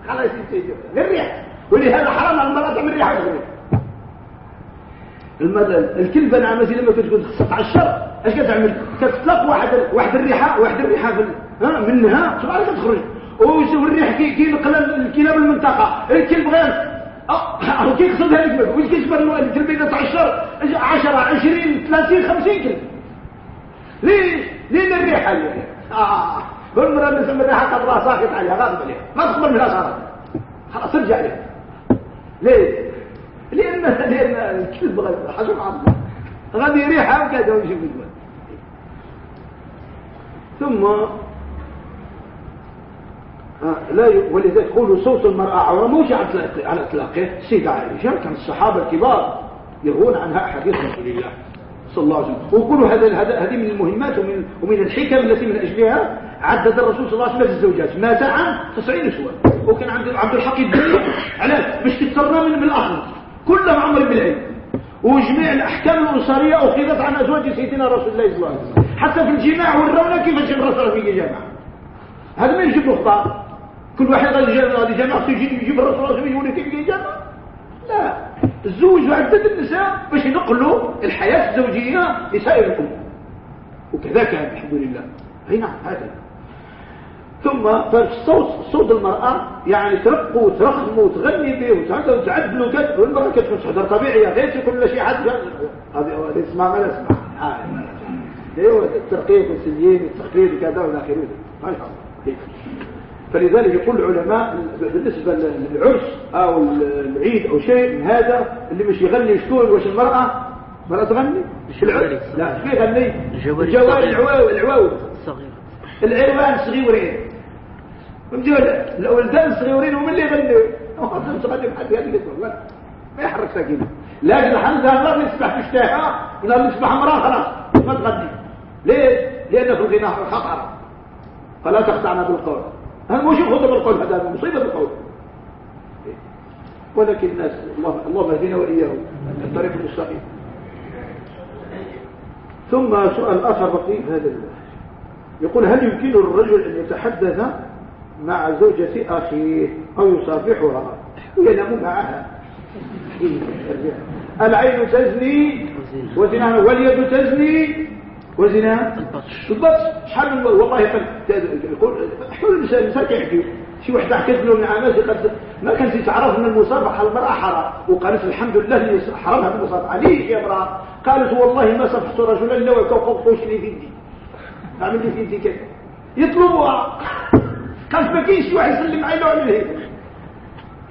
خلاص يتجب غير ريح؟ ولهذا حرام على المرأة من ريحة تغني الكلبه نعمتي لما كتكون خصها عشر اش كتعمل؟ كتطلق واحد واحد الريحة واحد الريحة في ها منها تبارك تخرج. ويشوف الريح كي كينقل الكلاب المنطقة. الكلب غير أه كيقصد هذيك وين كيجبر الكلب اذا تعشر 10 20 30 50 كلب ليه ليه الريحه اللي آه كل مرة نسمع الريحه قد ساكت عليها غاضب عليها. ما تقبل منها صارت خلاص ترجع عليها ليه لأن لأن الكلب غير حسب عظمه غادي ريحة وكذا ويجي في ثم آه، لا ي... ولذلك يقولوا صوت المرأة عورة موجة على إطلاقه. السيدة عائشة كان الصحابة الكبار يروون عنها حديث رسول الله صلى الله عليه وسلم. ويقولوا هذا هذه من المهمات ومن ومن الحكم التي من أجلها عدد الرسول صلى الله عليه وسلم الزوجات. مات عن 90 سؤال وكان عبد الحق الدنيا علاش باش تتصرنا من الآخر. كلهم عمر بالعلم وجميع الأحكام الاسريه أخذت عن أزواج سيدنا رسول الله صلى الله عليه وسلم. حتى في الجماع والرونه كيفاش الرسول في الجامع هذا ما يجيب اخطاء كل واحد غادي غادي جامع يجي يجيب الرسول صلى الله عليه وسلم يقول كيف يجامع لا. الزوج وعدد النساء باش ينقلوا الحياة الزوجية لسائر الأمور وكذا كان الحمد لله. أي نعم هكذا ثم فالصوت صوت المرأة يعني ترق وترخم وتغني به وتعدل وكذا والمرأة كتكون تحضر طبيعية غير كل شيء حد. هذه اسمع ما نسمع أيوه الترقيق والسليين والتخفيض وكذا والى اخره ما شاء الله. فلذلك يقول العلماء بالنسبة للعرس أو العيد أو شيء هذا اللي مش يغني شكون واش المرأة؟ مرأة تغني؟ مش العرس. لا شو يغني؟ الجواري العواوي العواوي العروان صغيرين ونجي الولدان الصغيرين هم اللي يغنوا ما تغني بحد هذه الأسبوع ما يحرك ساكنة. لكن الحمد لله الله يسبح في الشتاء ولا يسبح امراه خلاص ما تغني. ليش؟ لأن في الغناء خطر. فلا تخدعنا بالقول. هذا مش خطر بالقول هذا مصيبة بالقول ولكن الناس الله الله يهدينا وإياهم الطريق المستقيم. ثم سؤال آخر بقي هذا يقول هل يمكن الرجل أن يتحدث مع زوجة أخيه أو يصافحها وينام معها. العين تزني وزنا واليد تزني. وزنا البطش. البطش. شحال والله يقول حول الإنسان كيحكي شي واحد حكت له من عامات ما كانش يتعرف إن المصافحه المرأة حرام. وقالت الحمد لله اللي حرمها المصافحه ليش يا امرأة؟ قالت والله ما صفحت رجلا إلا وكوقفوش لي في يدي. اعمل لي في يدي كذا يطلبها. قالت ما كاينش واحد يسلم عليه وعمل هيك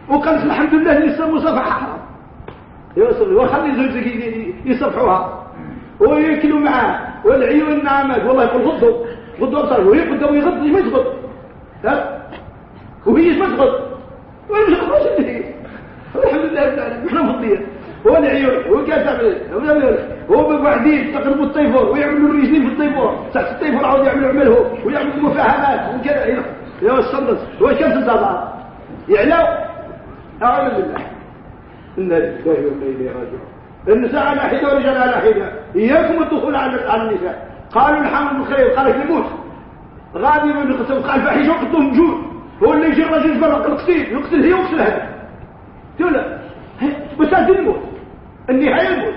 وقالت الحمد لله اللي صار مصافحه حرام. يوصل وخلي زوجك يصفحوها وياكلوا معاه والعيون النعمات والله يقول غضوا غضوا ابصار ويبدا ويغض ما ها؟ وهي ما تغض وين مش الحمد لله رب العالمين. إحنا مفضيين هو العيون هو كاتب هو بعدين تقربوا الطيفور ويعملوا الرجلين في الطيفور تحت الطيفور عاود يعملوا عمله ويعملوا مفاهمات وكذا يا الصندس هو كم تنتظر يعلو. أعوذ بالله. إن لله وإنا إليه راجعون. النساء على حدة والرجال على حدة إياكم الدخول على النساء. قالوا الحمد قال لك الموت غادي من القسم قال فحيش وقتهم جوع هو اللي يجي الرجل يتبرق القتيل يقتل. هي ويقتل هذا. تقول بس هذه الموت النهاية الموت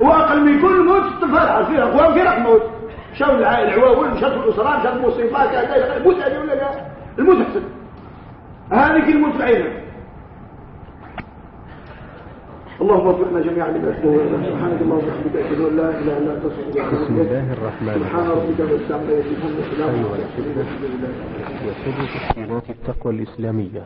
وأقل من كل موت تفرع فيها أقوام في رحمة. شاف العواول شاف الاسران شاف المصيبات الموت هذه ولا لا الموت أحسن. هذه الموت بعينها اللهم وفقنا جميعا لما تحبه سبحانك اللهم وبحمدك أشهد أن لا إله إلا أنت بسم الله الرحمن الرحيم. سبحان ربك رب العزة عما يصفون وسلام على وسر تسجيلات التقوى الإسلامية.